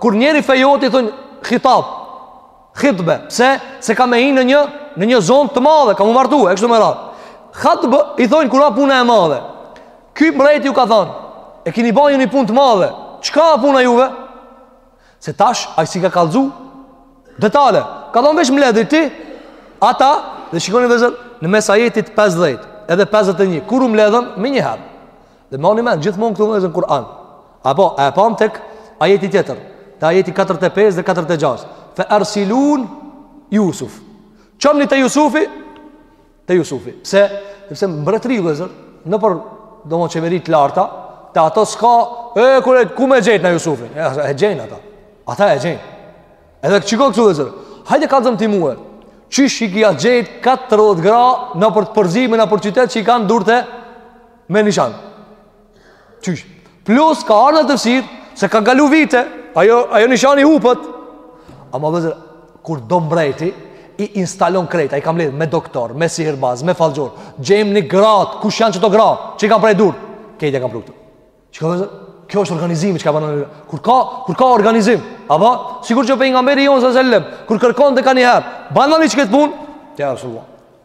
Kur njëri fejohet i thonë khitab, khitbe, pse? Se ka me hi në një në një zonë të madhe, ka mu martu, e kështu me radhë. Khatb i thon kur a puna e madhe. Ky mbreti ju ka thanë, e keni bën një punë të madhe. Çka a puna juve? Se tash ai s'i ka kallzu detale. Ka thanë veç mblidhi ti. Ata dhe shikoni vëllezër në mes ajetit 50 edhe 51. Kur u mbledhën menjëherë. Dhe mani men, gjithmonë këtu vëllezër Kur'an. Apo, e pam tek ajeti tjetër. Te ajeti 45 dhe 46. Fe arsilun Jusuf. Çomëni te Jusufi? Te Jusufi. Pse? Se mbreti vëzër, nëpër do mo qeveri të larta, te ato s'ka, e, kure, ku me gjetën Jusufin? E, e gjenë ata. Ata e gjenë. Edhe shiko këtu vëzër. Hajde kallzom ti mue. Qysh i ka gjetë 40 gra nëpër të përzime, nëpër qytet që i kanë durte Me nishan. Qysh. Plus ka ardhën të fshirë se kanë kalu vite, ajo ajo nishani hupët. Ama vëllezër kur do mbreti i instalon krejt, ai ka lidhje me doktor, me sihirbaz, me fallxhor. Gjemni grat, kush janë qato gra? Qi i kanë pre durt? Krejt ja kanë pru këtu. Çka vëllezër? Kjo është organizimi çka bën. Kur ka, kur ka organizim, apo sikur që pejgamberi jon sallallahu alajhi wasallam, kur kërkonte kanjëherë, banani qët punë, ja resulullah.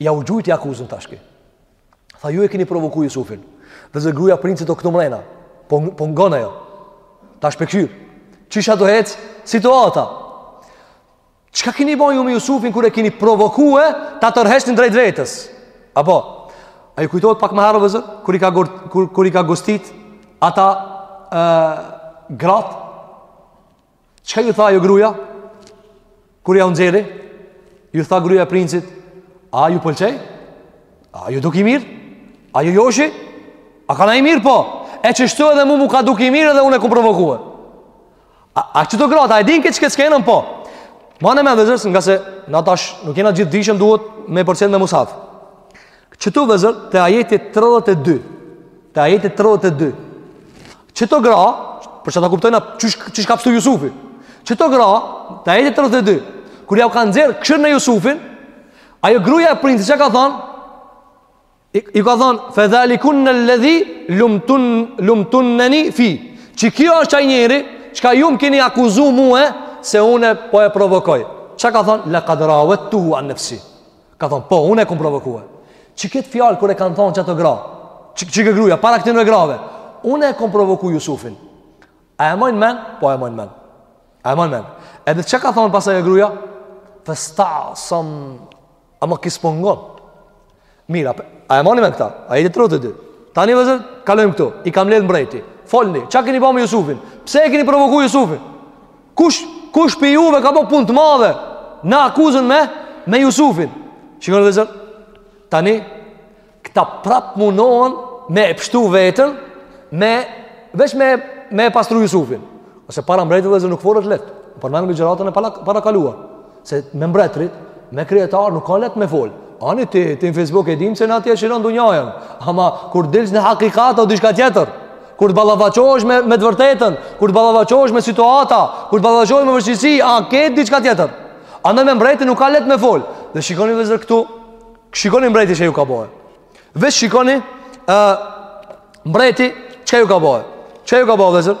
Ja u gjujti akuzën tashkë. Tha ju e keni provoku Jusufin. Vllezër gruja e princit o këtu mrena. Po po ngon ajo. Tash pe kqyr. Qysh do ec situata. Çka keni ba ju me Jusufin kur e keni provokue ta tërheqni drejt vetes? Apo a ju kujtohet pak më herët vllezër kur i ka gurt, kur kur i ka gostit ato gratë Çka ju tha ajo gruja? Kur jau nxjerri? Ju tha gruja e princit? A ju pëlqej? A ju duk i mirë? A ju joshi? A kan i mirë po? E qeshtu edhe mu mu ka duk i mirë edhe unë e kum provokue. A, a qëto grat a, e din kët qëkët skenën po? Mane men vllezër ngase na tash nuk jena gjithëdijshëm duhet me përcjell me musaf. Qëtu vllezër te ajeti 32. Te ajeti 32. Qëto gra, për që ta kuptojna qysh, qysh ka pshtu Jusufi, qëto gra, te ajeti 32, kur jau ka nxjerr kshyrnja Jusufin, ajo gruja e princit çka ka thonë, i, ju ka thonë, fedhalikunnel-ledhi, lumtun, lumtunneni fihi, qëkjo është qaj njeri, çka ju më kini akuzu mue, se unë po e provokoj. Çka ka thonë, lekad ravedtuhu an nefsi. Ka thonë, po, unë e kom provokue. Qëkëtë fjalë kur e kanë thonë qato gra, që, qëkjo gruja, para këtynve grave, unë e kom provoku Jusufin. A e mani men? Po, e mani men. A e mani men. Edhe çka ka thonë pastaj gruja? Festasam, ama ky s'po ngon. Mirë, a e mani men këta? Ajeti 32? Tani vllezër, kalojmë këtu, i ka mledhë mbreti. Folni, çka keni ba me Jusufin? Pse e keni provoku Jusufin? Kush, kush prej juve ka bo punë të madhe në akuzën me, me Jusufin? Shikoni vllezër, tani, këta prap munohen me e pshtu veten, me, veç me, me e pastru Jusufin. Se para mbretit vllezër nuk flet lehtë, për me mlu ngjarjen e para, para kaluar. Se me mbretërit, me kryetarë nuk ka leht me fol. Ani ti, ti në Facebook e dim se na e çliron dynjajën. Ama, kur dilsh në hakikat o diçka tjetër, kur të ballafaqohesh me, me të vërtetën, kur të ballafaqohesh me situata, kur të ballafaqohesh me vështirsi, a ke diçka tjetër. Andaj me mbretin nuk ka leht me fol. Dhe shikoni vllezër këtu, shikoni mbreti çka ju ka bojë. Dhe shikoni uh, mbreti çka ju ka bojë. Çka ju ka bojë vllezër?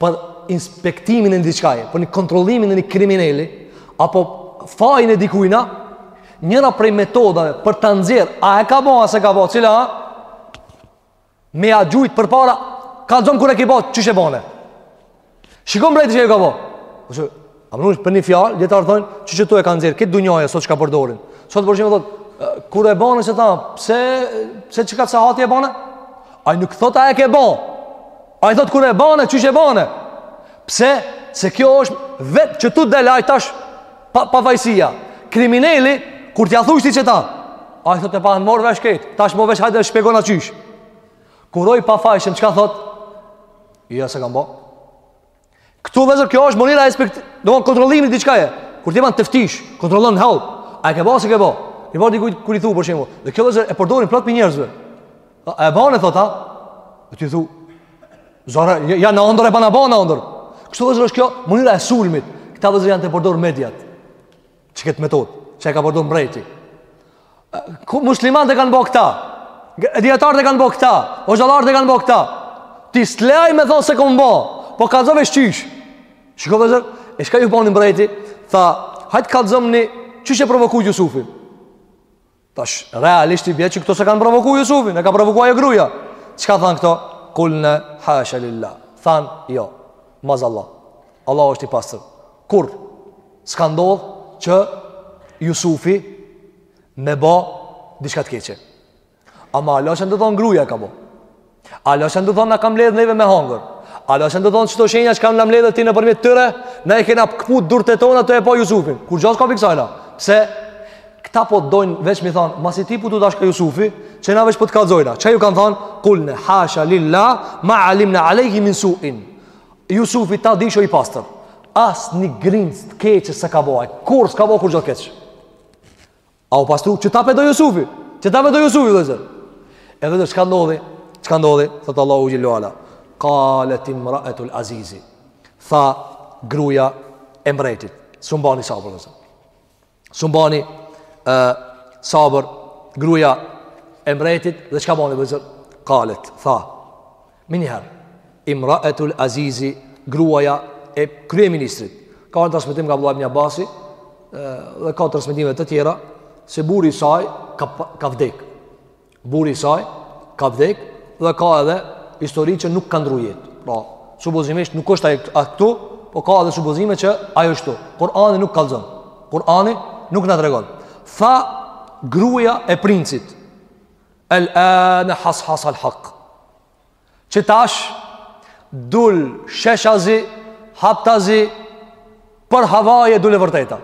për inspektimin e ndiçkaje, për një kontrollimin e një krimineli, apo fajin e dikujna, njëra prej metodave për ta nxjerr, a e ka bo, a s'e ka bo, cila, me ja gjujt përpara, kallzom kur e ki bo, qysh e bone? Shiko mbreti çka i ka bo? A më nëshë për një fjalë, dijetarët thonë, që qëtu e ka nxjerr, këtë dunjaja, sot çka përdorin. Sot për shembull thotë, kur e bane qëta, pse, pse çka sahati e bane? Ai nuk thotë a e ke ba. Ai thotë kur e bane, qysh e bane? Pse, se kjo është vetë që tu del ajo tash pa, pafajsia. Krimineli, kur t'ja thush ti qëta, ai thotë epo më mori vesh këtë, tash veç hajde e shpjegojna qysh. Kur o i pafajshëm, çka thotë? Jo, s'e kam ba. Këtu vllezër kjo është mënyra e aspekt, domethënë kontrollimit diçka e. Kur ti ban teftish, kontrollon hall. A e ke bërë s'e ke bërë? Ti dikujt kur i thu për shembull. Dhe kjo vllezër e përdorin plot me njerëzve. A e bane thot a? Dhe ti thu Zora, jo n'ondërr e bana bana n'ondërr. Kështu vllezër është kjo mënyra e sulmit. Këta vllezër janë tu e përdor mediat. Qët metod, që e ka përdor mbreti. Ku muslimanët e kanë bo këta? Dijetarët e kanë bo këta? Hoxhallarët e kanë bo këta? Ti s'lejn me thonë s'e kom bo, po kallzo veç qysh. Shiko vllezër, e çka ju boni mbreti? Tha, hajt kallzomni, qysh e provokut Jusufin? Tash, realisht i bje që këto s'e kanë provoku Jusufin, e ka provoku ajo gruja. Çka thanë këto? Kulne, hashe lillah. Thanë, jo, mazallah. Allahu është i pastër. Kurrë s'ka ndodhë që Jusufi me ba diçka të keqe. Ama a lëshohen të thonë gruja e ka bo. A lëshohen të thonë na ka mledhë neve me hangër A lëshohen të thonë qëto shenja që ka na mledhë ti nëpërmjet tyre Na i kena këput durt tona tu e pa Jusufin Kurgja s'kallxojnë Pse këta po dojnë veç mi thonë Masi ti po do çka Jusufi Qe na veç po të kallzojna Çka ju kanë thonë Kulne hasha lilla Ma alimna alejhi min suin Jusufi ta dish o i pastër As një grimc të keqe s'e ka bo Kurrë s'ka bo kurgja të keqe A u pastru qëta pe do Jusufi? Qëta pe do Jusufi, vllezër? E vllezër, çka ndodhi? Çka ndodhi? Thotë Allahu xhel-le ve ala. Kalet imraetul azizi. Tha gruja e mbretit. S'mun bani sabër, vllezër. S'mun bani e, sabër, gruja e mbretit, dhe çka bani, vllezër? Kalet, tha. Menjëherë, Imra'atul Azizi, gruaja e kryeministrit, ka një transmetim nga Abdullah ibn Abbasi dhe ka transmetime të tjera se burri i saj ka ka vdek. Burri i saj ka vdek dhe ka edhe histori që nuk ka ndruar jetë. Pra, supozimisht nuk është ai këtu, po ka edhe supozime që ajo është këtu. Kurani nuk kallzon. Kurani nuk na tregon. Tha gruaja e princit El ane hashasal hak Qëtash Dul sheshazi Haptazi Për havaje dul e vërteta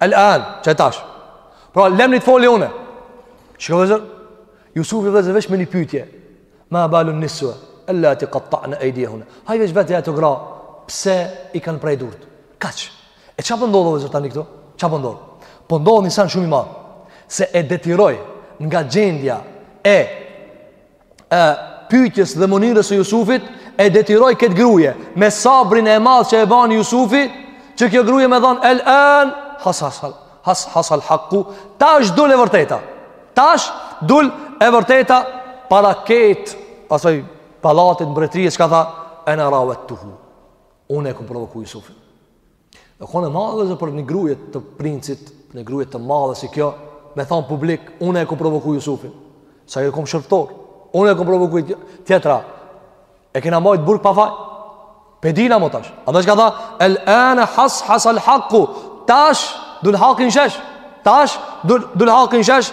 El ane Qëtash Pra lemni të foli unë Shiko vllezër Jusufi vllezër veç me një pytje Ma balun nisua Ellati kattane ejdijehune Hajt veç vete ato gra Pse i kanë pre durët Kaq E çka po ndodh vllezër tani këtu? Çka po ndodh? Po ndodh një sen shumë i madh. Se e detyroi nga gjendja e e pyetjes dhe mënyrës së Jusufit, e detyroi këtë gruje me sabrin e madh që e bani Jusufi, që kjo gruje me thon el an has has has has al haqu, tash dul e vërteta. Tash dul e vërteta para kejt asaj pallatit mbretërisë çka tha ana rawatuhu Unë e kom provoku Jusufin. O konë e madhe vllezër për një gruje të princit, një gruje të madhe si kjo, me thonë publik, unë e kom provoku Jusufin. Sa e kom shërbtor, unë e kom provoku. Tjetra, e kena majt burg pa faj. Pe dina mo tash. Atë çka tha, el ene has has al haku, tash dul haki n'shesh. Tash dul, dul haki n'shesh.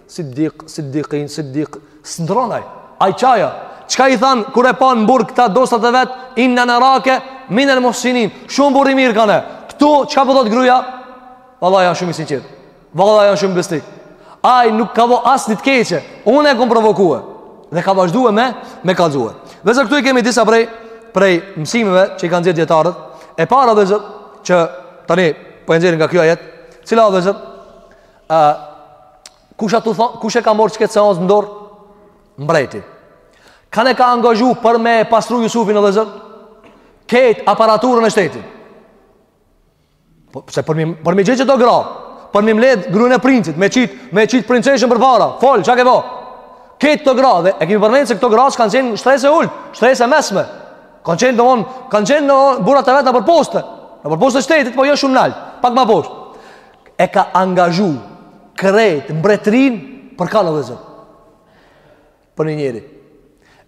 Siddiq, Siddiqin, Siddiq, s'ndron ai. Ai qaj a, çka i than kur e pan n'burg këta dostat e vet, inna narake min al muhsinin. Shumë burr i mirë kanë. Ktu çka po thot gruaja? Vallahi ai a shumë i sinqert. Vallahi ai a shumë besnik. Ai nuk ka bo as ni t'keqe. Unë e kom provoku dhe ka vazhdu me me kallxu. Vllezër këtu i kemi disa prej prej mësimeve që i kanë nxjerr dijetarët. E para vllezër që tani po e nxjerrim nga kjo ajet, cila vllezër ë kush atu thon kush e ka marr qket seancë n'dor mbreti kanë e ka angazhu për me pastru Jusufin o vllezër kejt aparaturën e shtetit po pse për mi për mi gjet qeto gra për mi mbledh gruen e princit me qit me qit princeshën përpara fol çka ke bo kejt kto gra dhe e kemi përmend se këto gra kanë qenë shtresë e ult shtresë e mesme kanë qenë domon kanë qenë burrat e vet nëpër poste nëpër poste t'shtetit po jo shumë nalt pak ma poshtë e ka angazhu krejt mbretërinë për kanë vllezër? Për një njeri.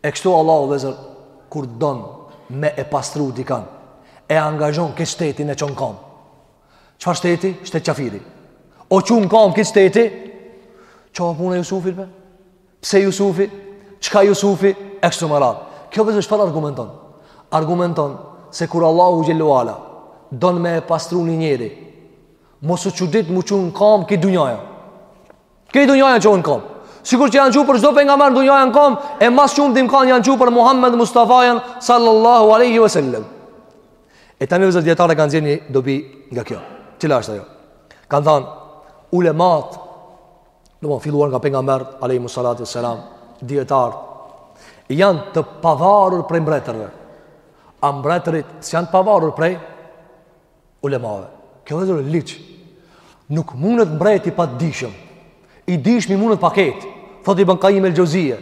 E kështu Allahu vllezër kur don me e pastru dikanë. E angazhon kejt shtetin e çon n'kam. Çfarë shteti? Shtet qafiri. U çu n'kam kejt shteti. Çka puna e Jusufit për? Pse Jusufi? Çka Jusufi? E kështu me radhë. Kjo vllezër çfarë argumenton? Argumenton se kur Allahu xhele ue ala don me pastru një njeri, mos u çudit mu çu n'kam kejt dunjaja. Kejt dunjaja çohet n'kam. Sikur që janë çu për çdo pejgamber dunjaja n'kam, e ma shumë dim kanë janë çu për Muhammed Mustafanë sallallahu alaihi wasallam. E tani vllezër dijetarët kanë nxjerr një dobi nga kjo. Cila asht ajo? Kanë thanë ulemat duke filluar nga pejgamberi alayhimu salatu ue selam dijetarët janë të pavarur prej mbretërve a mbretërit s'janë të pavarur prej ulemave kjo vllezër ligj nuk mundet mbreti pa të dijshëm i dijshmi mundet pa këtë thot Ibn Kajim el Xhevzije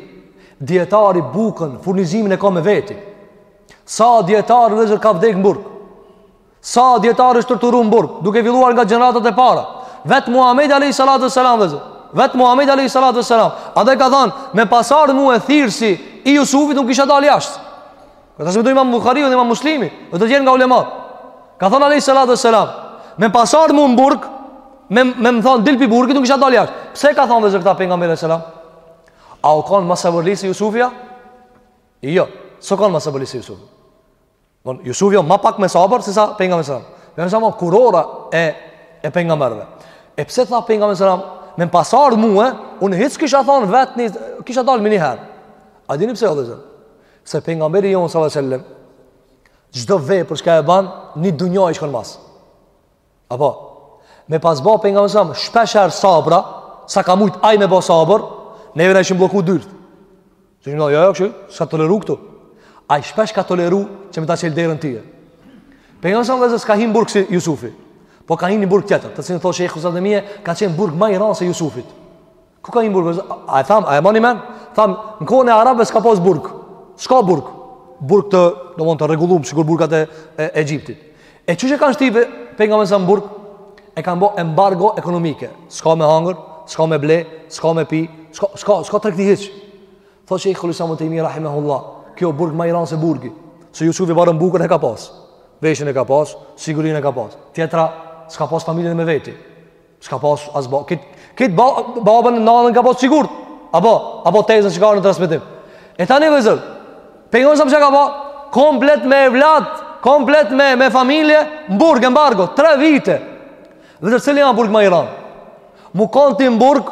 dijetari bukën, furnizimin e ka me veti sa dijetar vllezër ka vdek m'burg Sa dijetarë është torturu në burg Duke filluar nga gjeneratat e para Vetë Muhammed a.s. Vetë Muhammed a.s. A dhe ka thanë Me pas ardh mu thirrësi i Jusufit unë kisha dalë jashtë Këta e transmetojnë Imam Buhariu dhe Imam Muslimi Dhe të tjerë nga ulemat Ka thanë a.s. Me pas ardh mu në burg Me më thanë dil pi burgit unë kisha dalë jashtë Pse ka thanë vllezër këta pejgamberi s.a. A u kanë ma sabërli si Jusufja? Jo, s'u kanë ma sabërli si Jusufja Domon Jusufi o ma pak me sabër se sa pejgamberi sallallahu alajhi wasallam. Pejgamberi është kurora e e pejgamberëve. E pse tha pejgamberi sallallahu alajhi wasallam, "Me m'pas ardh mua, unë hiç kisha thon vetni, kisha dal më një herë." A dini pse vëllazër? Se pejgamberi jon sallallahu alajhi wasallam çdo vepër që e bën, në dunja i shkon mas. Apo, me pas ba pejgamberi s.a., shpeshherë sabra, sa ka mujt aj me ba sabër, neve na ishin bloku dyrt. Që shumë da, jo, jo, këshu, s'ka toleru këtu. Aj shpesh ka toleru që me ta çel derën tije. Pejgamberi s.a. vllezër s'ka hin burg si Jusufi, po ka hin ni burg tjetër, të cilin thotë Shejh Uthejmini, ka qenë burg ma i ranë se Jusufit. Ku ka hin n'burg? A e thamë, a e mani men? Tham, në kohën e arabëve s'ka pas burg. S'ka burg. Burg të, domon të rregullum, sikur burgat e, e Egjiptit. E qysh e kanë shti vllezër, pejgamberin s.a. në burg, e kanë bo embargo ekonomike. S'ka me hangër, s'ka me ble, s'ka me pi, s'ka, s'ka, s'ka tregti hiç. Thotë Shejhul Islam Ibn Tejmije, rahimehullah, kjo burg ma i ranë se burgi. Se Jusufi barem bukën e ka pas. Veshën e ka pas, sigurin e ka pas. Tjetra, s'ka pas familjen e me veti. S'ka pas as ba, kit kit ba, babën e nanën ka pas sigurt. Apo, apo tezën që ka në transmetim. E tani vllezër. Pejgamberi s.a. ka pas komplet me evlat, komplet me me familje, në burg embargo 3 vite. Vllezër cili o burg ma i ranë. Mu kanë ti në burg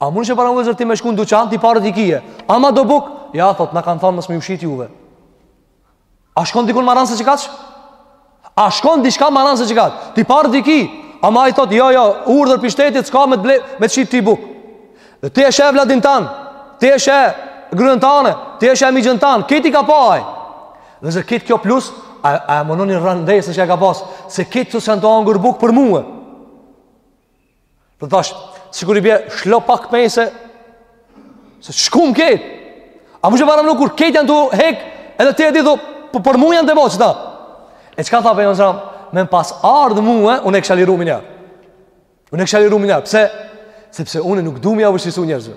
A munesh e paramendo ti me shku në dyqan, ti parët i kije. Ama do buk? Ja, thot, na kanë thonë mos me u shit juve. A shkon dikun ma ranë se qekaq? A shkon diçka ma ranë se qekaq? Ti parët i kije. Ama aj thot, jo, jo, urdhër pi shtetit, s'ka me të ble, me të shit ty buk. Dhe ti e shë evladin tanë, ti e she gruen tanë, ti e she mixhën tanë, këti ka pa ajë. Vllezër këtë kjo plus, a, a e menoni rëndesën që e ka pas, se krejt këta s'jan tu hangër buk për mue. Dhe thash, sikur i bje, shlo pak me se, se shkum krejt. A munesh e paramenu kur krejt janë tu hek, edhe ti e di, po për mu janë tu bo, qeta. E çka tha pejgamberi s.a., me m'pas ardhë mue, unë e kisha liru menjiherë. Unë e kisha liru menjiherë, pse? Sepse unë nuk du mi ja vështirsu njerëzve.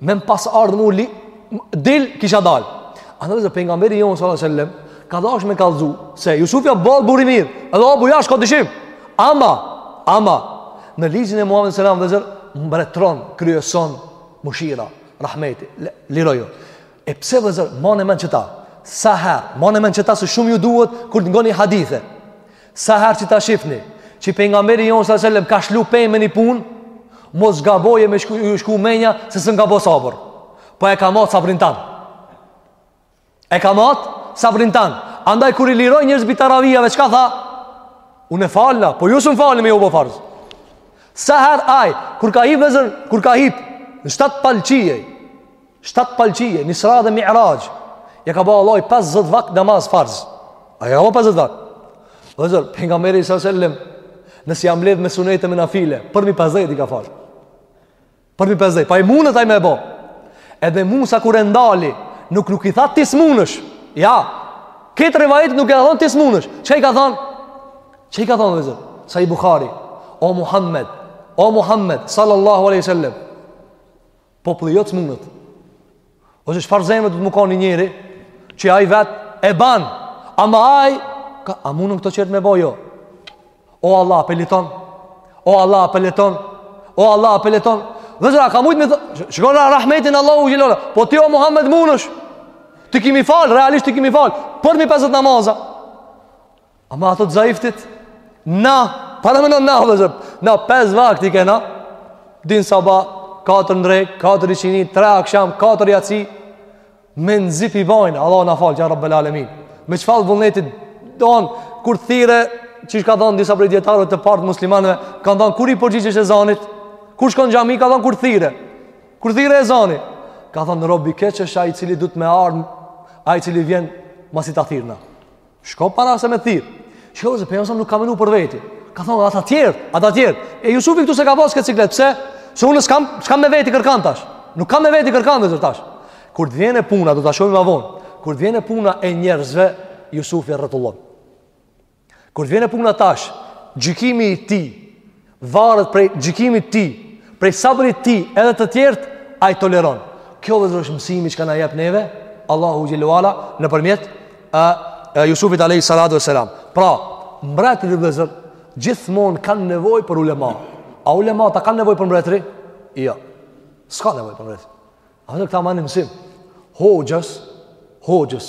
Me më pas ardhë mu, dil, kisha dal. Ani vllezër, pejgamberi jonë sallat sallem, ka dashtë me kallzu, se Jusufja balë burri mirë, edhe abu jash s'ka dyshim. Ama, ama, në ligjin e Muhammed sallam vllezër, mbretron, kryeson, mëshira, rahmeti, lirojo. E pse vllezër, mane n'men qëta, sa herë, mane n'men qëta, se shumë ju duhet, kur të ngoni hadithe. Sa herë që ta shifni, që pejgamberi jon sallallahu alajhi wasallam ka lshu pe m'ni punë, mos gaboje me shku, ju shku menja se s'mun ka bo sabër. Po e ka matë sabrin tanë. E ka matë sabrin tanë. Andaj kur i liroi njerëz pi teravijave, çka tha? Unë e falna, po ju s'un e falni me ju bo farz. Sa herë aj, kur ka hip vllezër, kur ka hip, në shtatë palë qiej, Shtatë palë qiej, n'isra dhe mi'raxh. Ja ka bo Allahi 50 vakt namaz farz. A ja ka bo 50 vakt. Vllezër, pejgamberi sa sellem, nëse ja mledh me sunete me nafile, përmi 50 i ka falë. Përmi 50, po i mundet ai me bo. Edhe Musa kur e ndali, nuk nuk i tha ti s'munësh. Jo, n'këto rivajetet nuk i ka thonë ti s'munësh. Çka i ka thonë? Çka i ka thonë, vllezër? Sahih Bukhari, o Muhammed, o Muhammed, sallallahu aleyhi sellem, Populli jo çmundet. Ose çfarë zemë do të më koni njëri që ai vet e ban. Ama ai ka a mundun këto çert me bojo. O Allah, apeliton. O Allah, apeliton. O Allah, apeliton. Dhe zra, ka mujtë me thë... Shkon në rahmetin Allahu gjilona. Po ti o Muhammed munësh. Ti kimi falë, realisht ti kimi falë. Për mi 50 namaza. Ama ata të zaiftit, na, paramendona, vllezër, na, pesë vakt i kena, dy n'sabah, katër n'drekë, katër iqini, tre aksham, katër jaci, mezi p'i bajmë, Allah na falt, ja Rabbel alemin, me çfarë vullneti, don, kur thirre, çka kanë thonë disa prej dijetarëve të parë muslimanëve, kanë thonë, kur i përgjigjesh ezanit, kur shkon n'xhami, ka thonë, kur thirre, kur thirre ezani, ka thonë, robi i keq është ai i cili duhet me ardhë, ai i cili vjen masi të thirrë Shko para se me thirr. Shko se pejgamberi nuk ka menu për veti. Ka thonë ata të tjerë, ata të tjerë. E Jusufi këtu s'e ka pas këtë ciklet, pse? Se unë s'kam, s'kam me veti kërkan tash. Nuk kam me veti kërkan vllezër tash. Kur të vjen e puna, do ta shohim ma vonë. Kur të vjen e puna e njerëzve, Jusufi rrotullon. Kur të vjen e puna tash, gjykimi i tij Varet prej gjykimit të tij, prej sabrit të tij edhe të tjerët, ai toleron. Kjo vllezër është mësimi çka na jep neve Allahu xhelle ue ala nëpërmjet a, a Jusufit alayhi salatu wasalam. Pra, mbretërit vllezër gjithmonë kanë nevojë për ulema. A ulemat kanë nevojë për mbretëri? Jo. S'ka nevojë për mbretëri. A këta mani mësim? Hoxhës, hoxhës.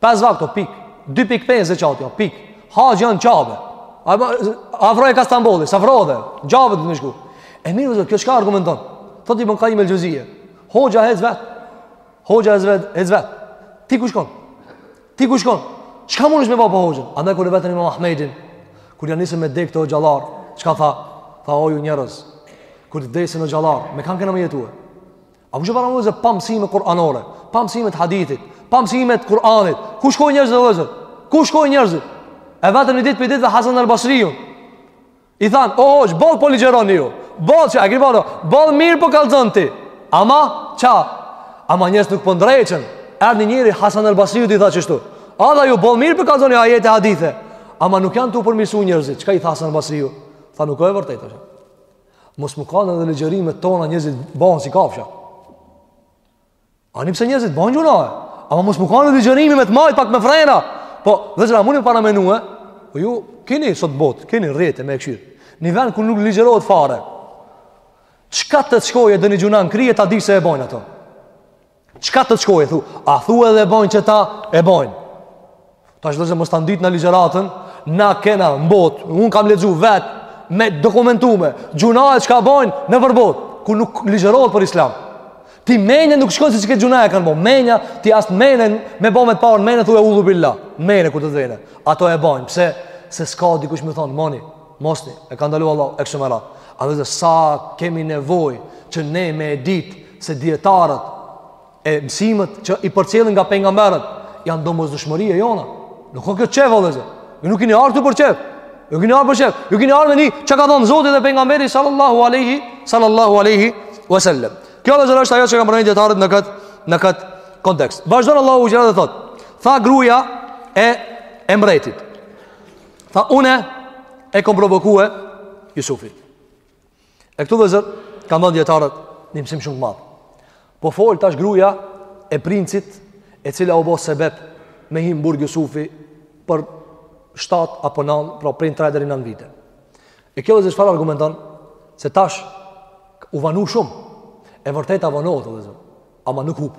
Pesë vakte, pik. 2.5 zeqatë, jo, pik. Haxhi në Qabe. Afër e ka Stambollin, s'afrohet Qabes me shku. E mirë vllezër, kjo çka argumenton? Thot i bënkaj me lëgjëzije. Hoxha hec vet. Hoxha hec vet, hec vet. Ti ku shkon? Ti ku shkon? Çka mundesh me ba pa hoxhën? Andaj kur e vetën Imam Ahmedin, kur ja nisën me dek këto hoxhallarë, çka tha? Tha o ju njerëz. Kur të desin hoxhallarët, me kan kena me jetu e? A mun e paramenu pa mësime kuranore, pa mësime të hadithit, pa mësime të Kur'anit? Ku shkojnë njerëzit vllezër? Ku shkojnë njerëzit? E vetën një ditë prej ditëve Hasan al-Basriu. I than, "O hoxhë, boll po ligjëroni ju. Boll që agri boll, boll mirë po kallzon ti." Ama ça? Ama njerëzt nuk po ndreqen. Erdhi njëri Hasan al-Basriu i tha qështu. Valla ju boll mirë po kallzoni ajete hadithe. Ama nuk janë tu përmirësu njerëzit. Çka i tha Hasan al-Basriu? Tha nuk e vërtetë. Mos me kanë edhe ligjërimet tona njerëzit banë si kafsha. Ani pse njerëzit banë gjunahe. Ama mos me kanë edhe ligjërimi me të majtë pak me frena? Po, vllezër, a mun e paramenu e? Po ju, kini sot botë, kini rrjete me e kshyr. Një vend ku nuk ligjërohet fare. Çka të të shkojë ndonjë gjunah në krye, ta di se e banë ato. Çka të shkojë, thu, a thu edhe e bojnë qëta, e bojnë. Tash vllezër, mos ta ndytim ligjëratën, na kena, në botë, unë kam lexu vetë, me dokumentume, gjunahe çka bojnë, nëpër botë, ku nuk ligjërohet për islam. Ty menja nuk shkon se qëkët gjunah e kanë bo, menja, ty as menja, me bo me të pa, menja thu eudhubillah, menja ku të dhejnë, ato e bojnë, pse, se s'ka dikush me thonë, moni, mosni, e ka ndalu Allah, e kështu me radhë. A dhe sa kemi nevojë që ne me e ditë se dijetarët e mësimet që i përcjellin nga pejgamberët janë domosdoshmëri e jona. Nuk o kjo qejf vllezër. Ju nuk keni ardhë ktu për qejf. Ju keni ardhë për qejf? Ju keni ardhë me ni çka ka thënë Zoti dhe pejgamberi sallallahu alaihi sallallahu alaihi wasallam. Kjo vllezër është ajo që kanë përmendur dijetarët në këtë në këtë kontekst. Vazhdon Allahu xhele dhe thot: Tha gruaja e e mbretit. Tha unë e kom provokue Jusufin. E këtu vllezër, kanë dhanë dijetarët një mësim shumë të madh. Po fol tash gruja e princit e cila u bo sebep me hi n'burg Jusufi për 7 apo 9, pra prej 3 deri 9 vite. E kjo vllezër çfarë argumenton se tash u vanu shumë. E vërteta vanohet, vllezër, ama nuk hup.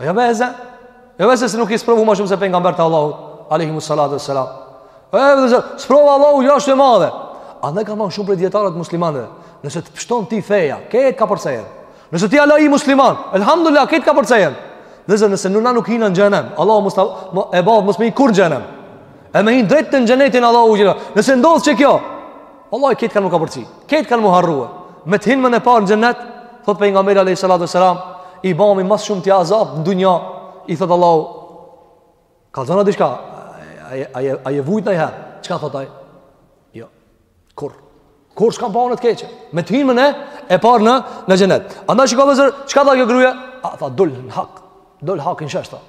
O ja veze, ja veze se nuk u sprovu ma shumë se pejgamberët e Allahut, alejhimu salatu ve selam. O ja veze, sprova e Allahut asht e madhe. A ne ka ma shumë për dijetarët e muslimanëve, nëse të pështon ty feja, krejt ka përcejen. Nëse ti ala i musliman, elhamdulilah, krejt ka përcejen. Nëse nëse nuk na nuk hinë në xhehenem, Allahu musta, e baftë, mos me hi kurrë n'xhehenem. E me hinë drejt në xhenetin e Allahut xhele. Nëse ndodh qëkjo, Vallahi kejt kanë m'u kapërcy Kejt kanë m'u harrue Me të hinmen e parë në xhennet Thotë pejgamberi a.s. I bami mas shumti azab në dunja I thotë Allahu Kallzona diçka A je vujt nanjherë Çka thotë aj Jo Kurr Kurr s'kam pa një të keqe Me të hinmen e parë në, në xhennet Andaj shiko vllezër çka tha kjo gruje A tha dul në hak Dul haki në shesh tash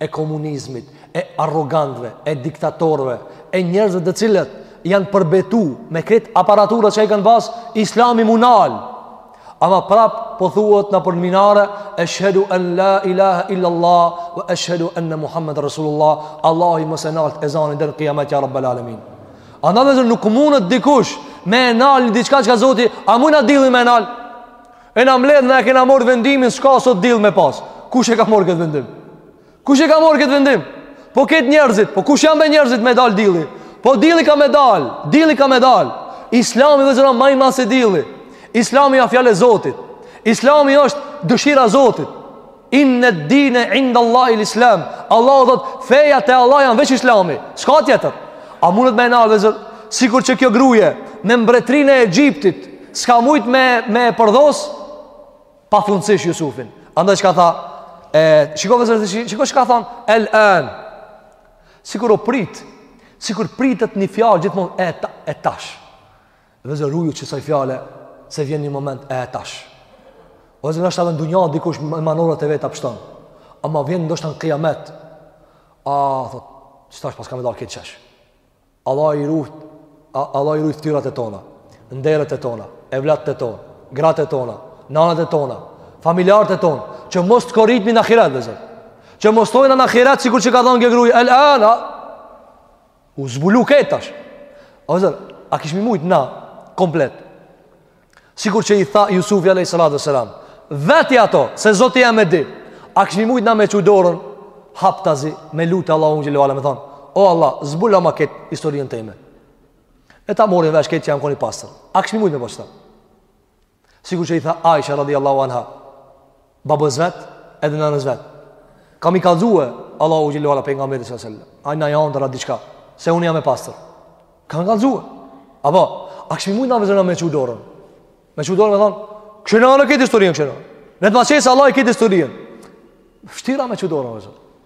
e komunizmit, e arrogantëve, e diktatorëve, e njerëzve të cilët janë përbetu me krejt aparaturat që i kanë pas islami m'u nal. Ama prap po thuhet nëpër minare, eshhedu en la ilaha illa Allah, ve eshhedu enne Muhammeden Rasulullah, Allahu mos e nalt ezanin deri n'kiamet ja rabbel alemin. Andaj vllezër nuk mundët dikush me e nal një diçka që ka zoti, a mujna dillin me e nal? Jena mbledh na e kena marr vendimin s'ka sot dill me pas. Kush e ka marr këtë vendim? Kush e ka marr këtë vendim? Po kejt njerëzit, po kush janë be njerëzit me dal dilli? Po dilli ka me dal, dilli ka me dal. Islami vllezër ma i madh se dilli. Islami ja fjala e Zotit. Islami është dëshira e Zotit. Inna ad-dina 'inda Allahi al-Islam. Allahu thot, feja te Allahu janë veç Islami. S'ka tjetër. A mundet me e nal vllezër sikur që kjo gruje me mbretërinë e Egjiptit s'ka mujt me me përdhos pafundësisht Jusufin. Andaj çka tha? E shiko vllezër, shiko çka thon el an. Sikur u prit, sikur pritet një fjalë gjithmonë e ta, e tash. Vllezër ruju qësaj fjale Se vjen një moment e e tash Vllezër ndoshta edhe në dunja Dikush me manovrat e veta pshton Ama vjen ndoshta në kiamet A thot Qe tash paska me dalë kejt n'shesh Allah i ruht Allah i ruht ftyrat e tona Nderet e tona Evlatët e tona Gratë e tona Nanët e tona Familjarët e tona Që mos të koritmi në ahiret Që mos thojna në ahiret Sikur që ka thonë kjo gruje El ane U zbulu kejt tash. Vllezër, a kishmi mujt na komplet. Sikur që i tha Jusufi alayhi salatu wasalam, veti ato se Zoti jem e di. A kishmi mujt na me çu dorën haptazi me lut Allahun xhelle ve ala me thon, o Allah, zbuloma kejt historinë teme. E ta morin vesh kejt që jam kon i pastër. A kishmi mujt me bo qita? Sikur që i tha Aisha radhiyallahu anha, babës vet, edhe nënës vet. Ka me i kallzue Allahu xhelle ve ala pejgamberit sallallahu alaihi wasallam. A në andërr a diçka, se unë jam e pastër. Ka me kallzue. Apo, a kishmi mujt na vllezër me çu dorën? Me çu dorën me thon, "Kështu na në këtë historinë kështu." Ne të mashë se Allah i këtë historinë. Vështirë me çu dorën, vllezër.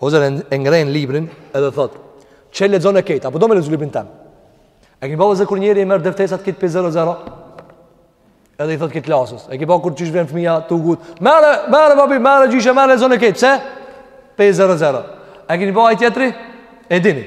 Vllezër e ngren librin edhe thot, qe lexone kejt, apo do me lexu librin tem? E kini pa vllezër kur njeri i merr dëftesat kejt pesë 0-0, edhe i thot kejt klasës. E kini pa kur qysh vjen fëmija tu ngut, merre, merre, babi, merre, gjyshe, merre, lexone kejt, pse? Pesë 0-0. E kini pa, ai tjetri, e dini.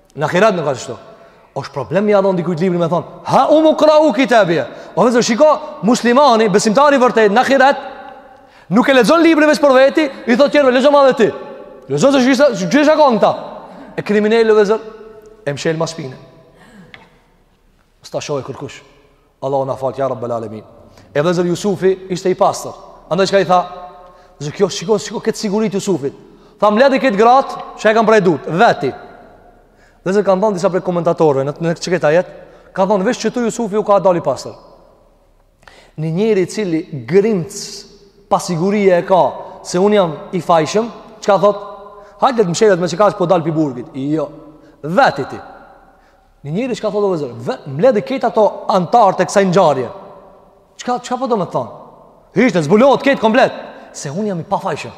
Në ahiret nuk ka qështu. është problem me ja dhon dikujt librin me thonë, haumu krau kitabije. O vllezër, shiko, muslimani, besimtari i vërtetë, në ahiret, nuk e lexon librin veç për veti, i thot tjerëve, lexoma edhe ti. Lexo se çka çka ka në ta. E krimineli, vllezër, e mshel mas shpine. S'ta shohe kërkush. Allahu na fal ya rabbel alamin. E vllezër Jusufi ishte i pastër. Andaj çka i tha? Dhe kjo shiko shiko këtë siguri të Jusufit. Tha mbledhi kejt gratë, çka i kanë pre durt, veti. Dhe se kanë thënë disa prej komentatorëve në në qat ajet, kanë thënë vetëm qëtu Jusufi u ka dal i pastër. Një njeri i cili grimcë pasiguri e ka se un jam i fajshëm, çka thot? Hajde të mshelet me çka është po dal pi burgit. Jo. Veti ti. Një njeri çka thotë vllezër, mbledhi kejt ato anëtarë të kësaj ngjarje. Çka, çka po do me thonë? Hiç, të zbulohet kejt komplet. Se unë jam i pafajshëm.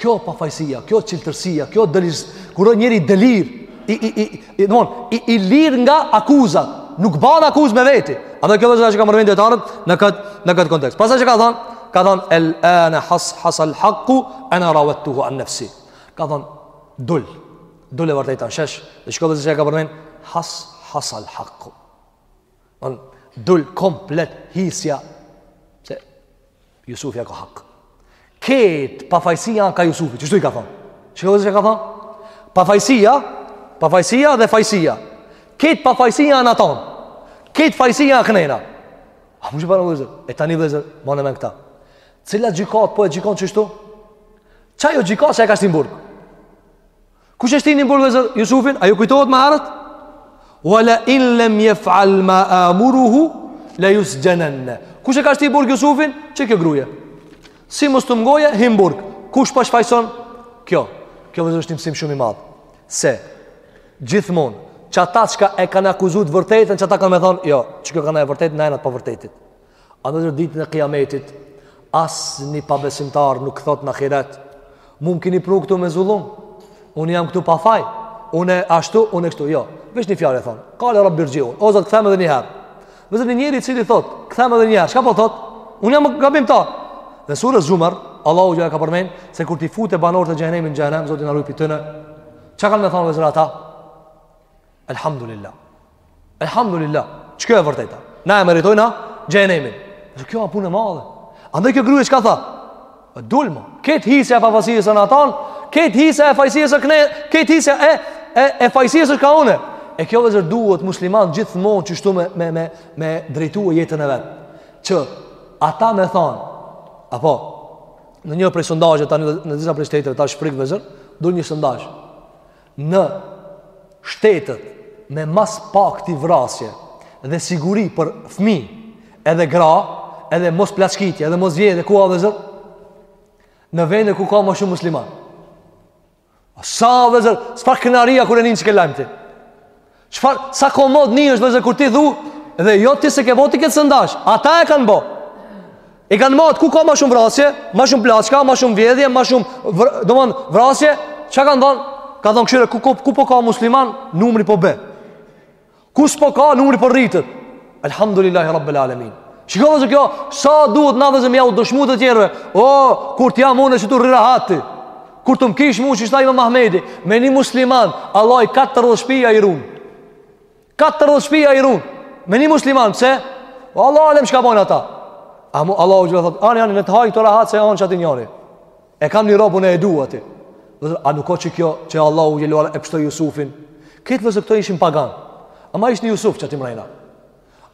Kjo pafajsia, kjo çiltërsia, kjo dëlirs, kur o njeri i dëlirë, i, i, i, i, domethon, i, i lirë nga akuzat, nuk ban akuzë me veti. Edhe kjo vllezër që kam përmend dhe herët në këtë, në këtë kontekst. Pastaj çka thonë, ka thonë, el ane has-hasal hakku, ene rawedtuhu an nefsih. Ka thonë, dul. Dul e vërteta në shesh Dhe shko vllezër çka përmen Has-hasal hakku On, dul komplet hisja Se Jusufi e ka hak Kejt pafajsia ka Jusufi Qështu i ka thonë Shko vllezër çka thonë Pafajsia Pafajsia dhe fajsia Kejt pafajsia në at on Kejt fajsia në kënena A mu që parë vllezër E tani vllezër Mane n'men këta Cila gjykatë po e gjykon qështu Qajo gjykatë që e ka shti n'burg Kush e shtini n'burg vllezër Jusufin? A ju kujtohet ma herët? Wala in lem jefal ma amuruhu Le jusxhenenne Kush e ka shti n'burg Jusufin? Qekjo gruje Si mos t'më ngoje, hin n'burg Kush po e shfajson? Kjo Kjo vllezër është një mësim shumë i madh Se Gjithmon Qata çka e kanë akuzu t'vërtetën Qata kanë me thonë Jo, qekjo kanë e vërtetë Na jena t'pavërtetit A në ditën e Kijametit asnjë pabesimtar nuk thot në Ahiret, "Mu më keni pru këtu me zullum? Unë jam këtu pa faj. Unë ashtu, unë kështu." Jo, veç një fjalë thon. Qale Rabbi rxhiun, o Zot, kthem edhe një herë. Vllezër, një njeri i cili thot, "Kthem edhe një herë." Çka po thot? Unë jam gabimtar. Në surën Zumar, Allahu ja ka përmend se kur t'i fute banorët e xhenemit në xhenem, Zoti na ruaj pi tyne. Çka kanë me thënë vllezër ata? Elhamdulillah. Elhamdulillah. Qekjo e vërteta. Na e meritojna xhenemin. Dhe kjo është punë e madhe. Andaj kjo grua çka tha? E dul mo. Kejt hisja e pafajësisë është n'at an, kejt hisja e fajësisë është këne, kejt hisja e e e fajësisë është ka une. E kjo vllezër duhet muslimani gjithmonë qështu me me me me drejtu jetën e vet. Qata me thon, apo në një prej sondazheve tani në disa prej shteteve tash frik vllezër, dul një sondazh. Në shtetet me ma s'pakti vrasje dhe siguri për fmi edhe gra, edhe mos plaçkitje, edhe mos vjedhje ku a vllazër, në vene ku ka ma shumë musliman. Sa vllazër, çfarë krenaria kur e nin qikët lajm ti. Çfar sa komod nihesh vllazër kur ti thu dhe jo ti s'e ke bo ti këtë sondazh. Ata e kanë bë. E kanë mat ku ka më shumë vrasje, më shumë plaçka, më shumë vjedhje, më shumë vr... domthon vrasje, çka kanë thon? Ka thon kqyre ku, ku ku po ka musliman, numri po bje. Ku s'po ka numri po rritet. Elhamdulillahi Rabbel Alemin Shiko vllazër kjo Sa duhet na vllazër me jau dëshmu të tjerve O, kur t'jam unë qitu rri rahat ti Kur të m'kish mu qysh tha imam Ahmedi Me një musliman Allahi 40 shpia i run 40 shpia i run Me një musliman, pse? O Allahu alem çka bojnë ata Ama Allahu xhel-le thot Ani, ani, le të hajnë ktu rahat se janë qaty njëri E kam një rob unë e du aty. A nuk o qikjo që Allahu xhel-le ve ala e pështoi Jusufin? Krejt vllazër këto ishin pagan. Ama ish një Jusuf qaty mrena.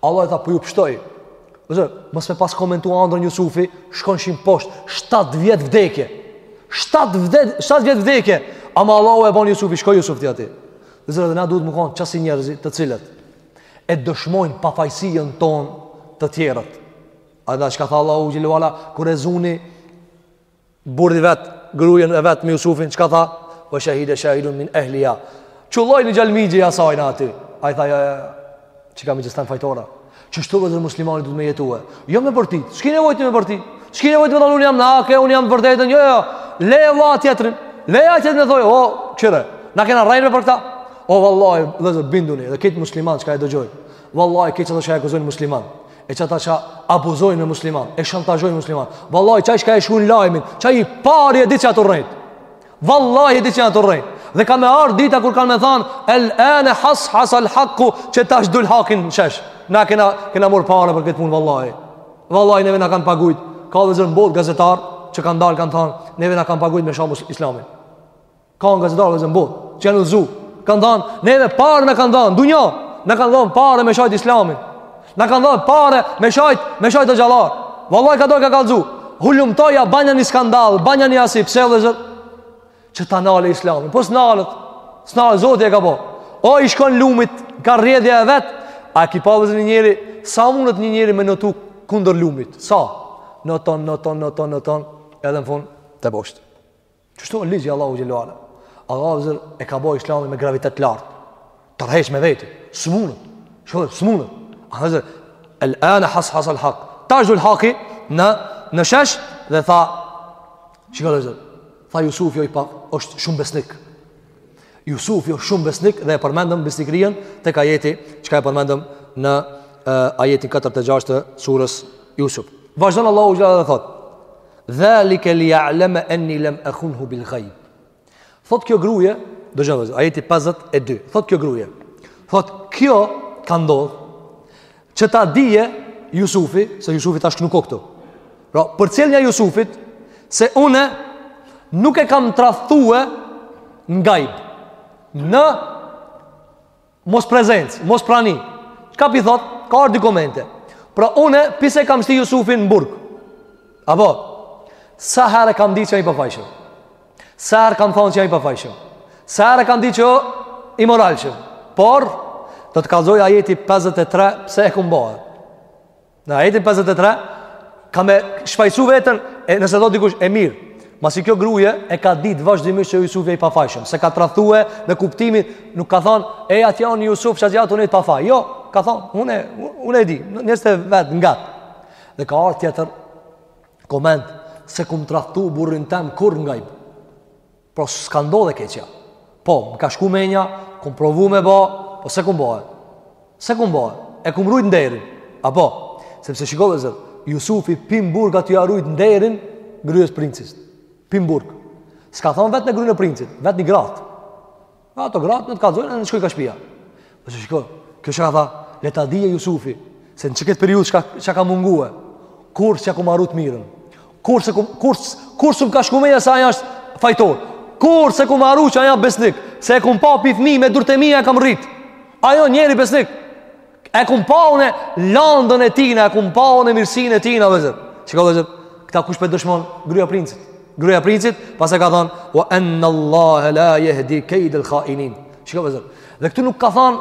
Allahu tha po ju pështoj. Vllazër, mos me pas komentu andrrën Jusufi, shkojshin poshtë, 7 vjetë vdekje. 7 vjetë, 7 vjetë vdekje. Ama Allahu e bon Jusufi, shko Jusuf ti aty. Vllazër, edhe na duhet me konë qasi njerëzi të cilët e dëshmojnë pafajsinë tonë të tjerët. A di çka tha Allahu xhelalu ala kur e zuni burri vet, gruajën e vet me Yusufin, çka tha? Wa shahida shahidun min ahliha. Qëlloi një djal mixhe i sajna aty. Ai tha ja, ja, ja. çka më gjithan fajtora. Qishtu vllazër muslimani duhet me jetue. Jo me bërti. Ç'ke nevojë ti me bërti? Ç'ke nevojë ti me thonë unë jam në hak, unë jam n'të vërtetën. Jo, jo. Leja vlla tjetrin. Leja tjetrin le t'thojë, o, kqyre. Na kena rrejt për këta. O vallahi, vllazër binduni, dhe këtë musliman çka e dëgjoj. Vallahi krejt qata që akuzojnë musliman. e qata që abuzojnë me musliman, e shantazhojnë musliman, vallaj, qaj çka e shkrun lajmin, qaj i pari e di që a tu rrejt, vallaj e di që a tu rrejt, dhe ka me ardhë dita kur kanë me thanë, el ene has has al haku, që tash dul haki në shesh, na kena, kena mor pare për këtë punë, vallaj, vallaj neve na kanë pagujt, ka vllazër n'botë gazetar, që kanë dalë kanë thanë, neve na kanë pagujt me sha islamin, Ka gazetarë vllazër n'botë, që janë zu. Kanë thanë, neve pare na kanë dhanë, dynja. Na kanë dhanë pare me shajtë islamin. Na kanë dhanë pare me shajtë, me shajtë hoxhallarë. Vallaj ka do e ka kallzu. Hulumtoja, banja një skandal, banja një asi, pse vllazër. Që ta nalë islamin. Po s'nalet, s'nalet, Zoti e ka bo. O i shkon lumit, ka rrjedhja e vet. A ki pa vllazër një njeri, sa mundët një njeri me notu kundër lumit. Sa? Noton, noton, noton, noton, edhe në fund te poshtë. Qështu o ligji i Allahut xhele ue ala. A vllezër e ka bo islami me gravitet lartë. Tërheq me veti. S'munet. Shiko, s'munet. A vllezër, el ane has-hasal hak. Tash dul haki në, në shesh dhe tha, shiko vllezër. Tha Jusufi o i pa, është shumë besnik. Jusufi o shumë besnik dhe e përmendëm besnikrinë tek ajeti, çka e përmendëm në uh, ajetin 46 të surës Jusuf. Vazhdon Allahu xhele ue ala dhe thotë, Dhalike li ja'leme enni lem ekhunhu bil gajb. Thot kjo gruje, dëgjone vllezër, ajeti 52, thot kjo gruje, thot kjo ka ndodhë, që ta dije Jusufi, se Jusufi tash nuk o këtu, pra përcjellnja Jusufit, se une nuk e kam tradhtue në gajb, në Mosprezencë, mosprani. Çka pi thot? Ka ardh dy komente. Pra unë pse e kam shti Jusufin në burg? Apo sa herë kam ditë që a i pafajshëm. Sa herë kam thonë që a i pafajshëm. Sa herë kam ditë që i moralshëm. Por do të kallzoj ajeti 53 pse e kum bo. Në ajetin 53 ka me shfajsu veten e nëse do dikush e mirë. Masi kjo gruje e ka ditë vazhdimisht që Jusufi është i pafajshëm, s'e ka tradhtue me kuptimin, nuk ka thënë, "Ej, atje on Jusuf, çfarë jatë unë të pafaj." Jo, ka thënë, "Unë, unë e di, nëse vet nga." Dhe ka ardhur tjetër koment s'e kum tradhtu burrin tem kurrë n'gajb. Pra s'ka ndodh e keqja. Po, më ka shku menja, kum provu me ba, po s'e kum bo. S'e kum bo. E kum rujt nderin. Apo, sepse shiko vllezër, Jusufi pi m'burg a tu ja rujt nderin gryës princit. Pi m'burg. S'ka thonë vetne gryën e princit, vetni gratë. Ato gratë në të kallzojnë edhe në shkoj ka shpia. Po shiko, kjo çka tha, le ta dije Jusufi se në çket periudhë çka çka ka mungue. Kurr s'ja kum harru të mirën. Kurr s'ka kurr kurr s'um ka shku menja se aj është fajtor. Kurr s'e kum harru që aj a besnik, se e kum pa pi fëmijë me durt e mia e kam rrit. Aj o njeri besnik. E kum pa unë landën e tina, e kum pa unë mirësin e tina, vllezër. Shiko vllezër. Këta kush pe dëshmon? Gruja princit. Gruja princit, pastaj ka thonë, wa enna Allahe la jehdi kejdel khainin. Shiko vllezër. Dhe këtu nuk ka thonë,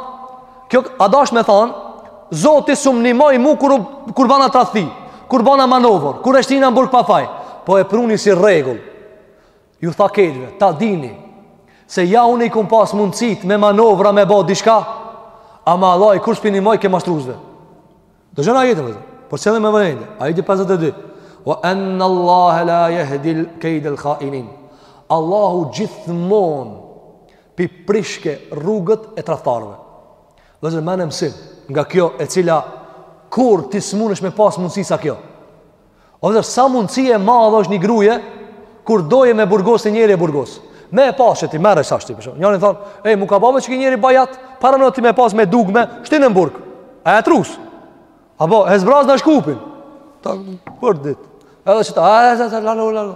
kjo a dasht me thonë, zoti s'um nimoi mu kur, kur bana tradhti, kur bana manovër, kur e shtina m'burg pa faj, po e pruni si rregull. Ju tha krejtve, ta dini, se ja unë i kum pas mundësit me manovra me bo diçka, ama Allahi kurr s'pi nimojke mashtrusve. Dëgjone ajetin, vllezër, përcillne me vëmendje, ajeti 52, o enë Allahe la jehdi kejdel khainin, Allahu gjithmon pi prishke rrugët e tradhtarve. Vllezër merrne msim, nga kjo e cila kurr ti s'munesh me pas mundësi sa kjo. O vllezër, sa mundësi e madhe osht një gruje, kur do ajo me burgos një njeri e burgos. Me e pashe ti, mere sa shti, përshë. Njerit i thonë, e, mu ka ba be qiky njeri bajat, para në ti me pas me dugme, shtin në burg. A e trus. Apo e zbraz në shkupin. Ta, për dit. Edhe që ta, a e zë, lalo, lalo.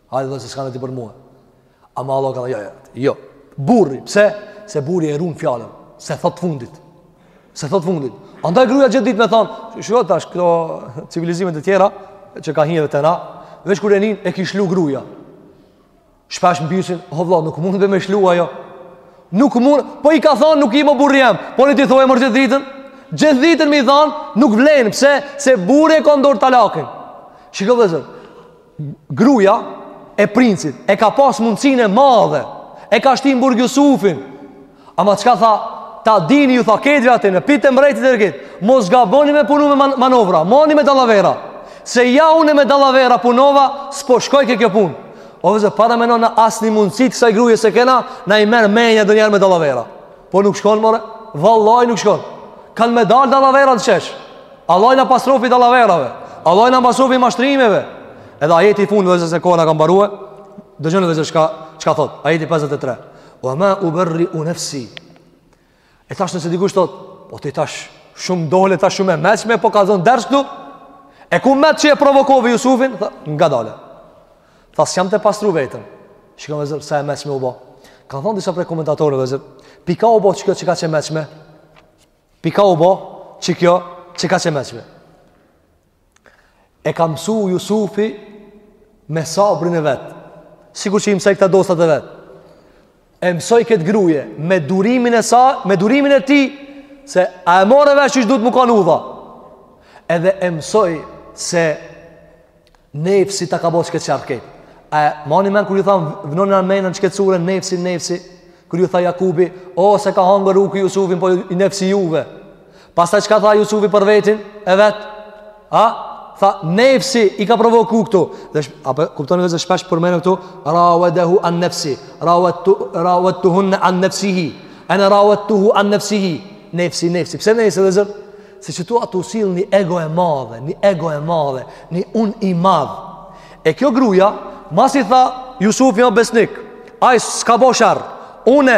Hajde dhe se s'ka në ti për mua. Ama Allah ka dhe, jo, jo, jo. Burri, pse? Se burri e runë fjalën, se thot fundit. Se thot fundit. Andaj gruja gjithë ditë me thonë, shiko tash, këto civilizimet e tjera, që kanë hi te na, veç kur e nin, e kish lshu gruja. Shpesh më pysin, o vlla, nuk mundet me lshu ajo. Nuk mund, po i ka thonë, nuk i më burri jem, po n'ti thoi more gjithë ditën, gjithë ditën mi thonë, nuk vlen, pse? Se burri e ka n'dorë talakin. Shikoni vllezër, Gruja e princit e ka pas mundësinë e madhe, e ka shti n'burg Jusufin. Ama çka tha, ta dini ju tha ket gja ti dhe populli i mbretit e krejt. Mos gaboni me punu me manovra, as me dallavera. Se ja unë me dallavera punova, s'po shkojke kjo punë. O vllezër, paramenoni, na asnjë mundësi të kësaj gruje s'e kena, na e merr menja ndonjëherë me dallavera. Po nuk shkon more, vallahi nuk shkon. Kan me dal dallaveret n'shesh. Allahu na pastroftë dallavereve. Allahu na pastroftë mashtrimeve. Edhe ajeti i fundit vllezër se koha na ka mbaruar. Dëgjoni vllezër çka çka thot. Ajeti 53. Wa ma uberriu nafsi. E tash nëse dikush thot, po ti tash shumë dole tash shumë e meçme po kallxon ders këtu. E ku met që e provokove Jusufin? Tha, ngadale. Tha s'jam te pastru veten. Shikoni vllezër, sa e meçme u bo. Kanë thonë disa prej komentatorëve vllezër, pi kah u bo qikjo qikaq e meçme? Pi kah u bo qikjo qikaq e meçme? E ka mësu Jusufi me sabrin e vet. Sikur që i mësoi këta dostat e vet. E mësoi këtë gruje me durimin e sa, me durimin e tij, se a e more vesh qysh duhet me kanë udha. Edhe e mësoi se nefsi ta ka bo qiket çark ket. A e mani men kur ju thashë, vnoni n'men n'qiket sure, nefsi, nefsi. Kur ju tha Jakubi, o s'e ka hangër uki Jusufin, po nefsi juve. Pastaj çka tha Jusufi për vetin e vet? A? Tha nefsi i ka provoku këtu. Dhe a po kuptoni vllez shpesh përmendet këtu rawedtehu an nefsi, rawedtu rawedtunne an nefsihi. Ene rawedtuhu an nefsihi. Nefsi, nefsi. Pse nefsi vllezër? Se qitu asht tu u sill një ego e madhe, një ego e madhe, një un i madh. E kjo gruja, masi tha Jusufi o besnik, ai s'ka bo sherr, une,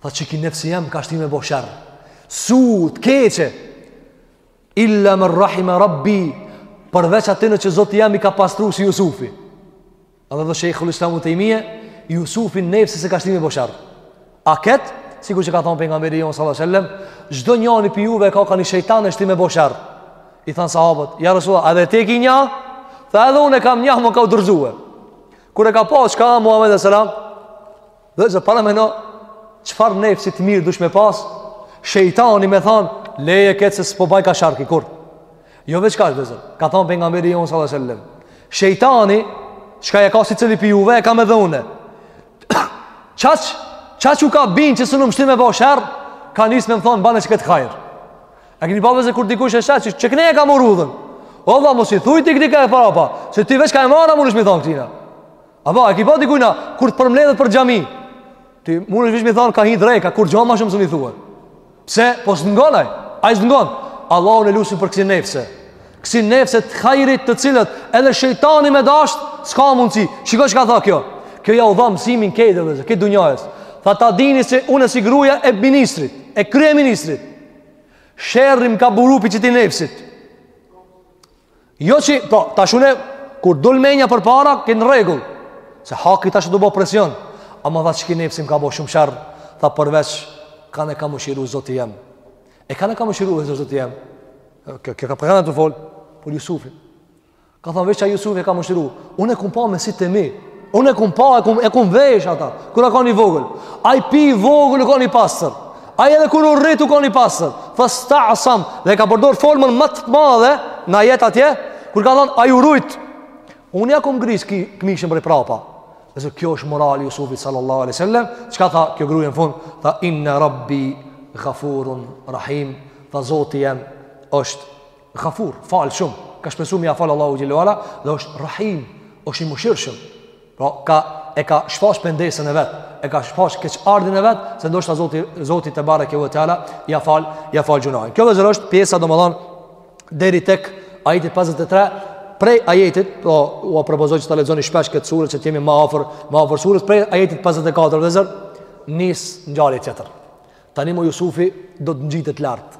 Tha qiky nefsi jem ka shti me bo sherr. Su, të keqe. Illa ma rahime rabbi, përveç atyne që Zoti jem i ka pastru si Jusufi. Edhe dhe shejhul islam Ibn Tejmije, Jusufin nefsi s'e ka shti me bo sherr. A ketë, sikur që ka thonë pejgamberi jonë salatu selam, çdo njani prej juve ka ka një shejtan e shtin me bo sherr. I thanë sahabët, ja Resulallah, a edhe ti e ki nja? Tha edhe unë e kam nja, më ka u dorzue. Kur e ka pa, çka Muhammed alejhi selam? Vëllezër paramenoni çfarë nefsi të mirë duhesh me pas Shejtani me than Leje këtë se s'po ban ka sherr ky kurrë Jo veç kështu vëllezër Ka than pejgamberi jonë salatu selam Shejtani çka e ka secili prej juve e kam edhe une Qaq Qaq u ka bind që s'mun më shti me bo sherr Ka nis me më than bane qëtë hajr E keni pa vëllezër kur dikush e sheh që, që ky e ka marr udhën O dha mos i thuj ti këti ka e prapa Se ti veç ka e mara munesh me i than këtina Apo, e ki pa dikujna, kur të përmledhet për xhami, ti munesh veç me i thonë, ka hi dreka, kurgja ma shumë s'mun i thu. Pse, po s'ngon ai, ai s'ngon. Allahun e lusim për kësi nefse. Kësi nefse të hajrit të cilët, edhe shejtani me dasht, s'ka mundësi. Shiko çka tha kjo? Kjo jau dha mësimin krejt vëllezër, krejt dunjajës. Tha ta dini se unë e si gruja e ministrit, e kryeministrit. Sherri m'ka buru pi qiti nefsit. Jo që, po, tash une, kur dul menja përpara, në rregull. Se haki tash të bo presion. Ama tha qiky nefs im ka bo shumë sherr, tha përveç, kan e ka mëshiru Zoti jem. E kan e ka mëshiru Zoti jem. Kjo, kjo ka përgjena të folë, për Jusufin. Ka than veç ai Jusufin e ka mëshiru. Unë e kum pa me sy të mi. Unë e kum pa, e kum, e kum vesh ata. Kur a kan i vogël. Ai pi vogël, u kan i pastër. Ai edhe kur u rrit u kon i pastër. Fasta'sam dhe ka përdor formën ma të madhe në ajet atje, kur ka than ai u rujt. Unë ja kom gris këmishën prej prapa. Dhe kjo është morali i Yusufit sallallahu alaihi wasallam, çka tha kjo gruaja në fund, tha inna rabbi ghafurun rahim, tha Zoti jem është ghafur, fal shumë. Ka shpresu me ia fal Allahu xhelle ve ala dhe është rahim, është i mëshirshëm. Pra, ka, e ka shfaq pendesën e vet, e ka shfaq keqardhjen e vet, se ndoshta Zoti, Zoti tebareke ve teala, ja fal, ja fal gjynahin. Kjo vëllezër është pjesa, domethanë, deri tek ajeti 53, prej ajetit, po ua propozoj që ta lexoni shpesh këtë sure, që të jemi ma afër, ma afër sures, prej ajetit 54, vëllezër, nis ngjarje tjetër. Tani mo Jusufi do të ngjitet lart.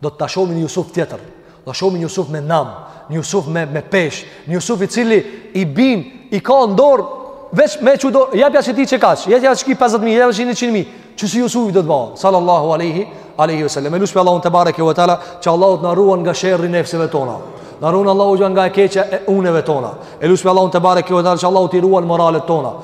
Do ta shohim një Jusuf tjetër. Do të shohim një Jusuf me nam, një Jusuf me me peshë, një Jusuf i cili i bin, i ka në dorë veç me çu dorë, jepja këti qekaq, jepja këti 50000, jepja këti 100000. Qësi Jusufi do të bëhet? Sallallahu alaihi alaihi wasallam. E lusi Allahun tebareke ve teala, që Allahu të na ruan nga sherri i nefseve tona. Na ruan Allahu nga e keqja e uneve tona. E lusi Allahun tebareke ve teala, që Allahu t'i ruan moralet tona.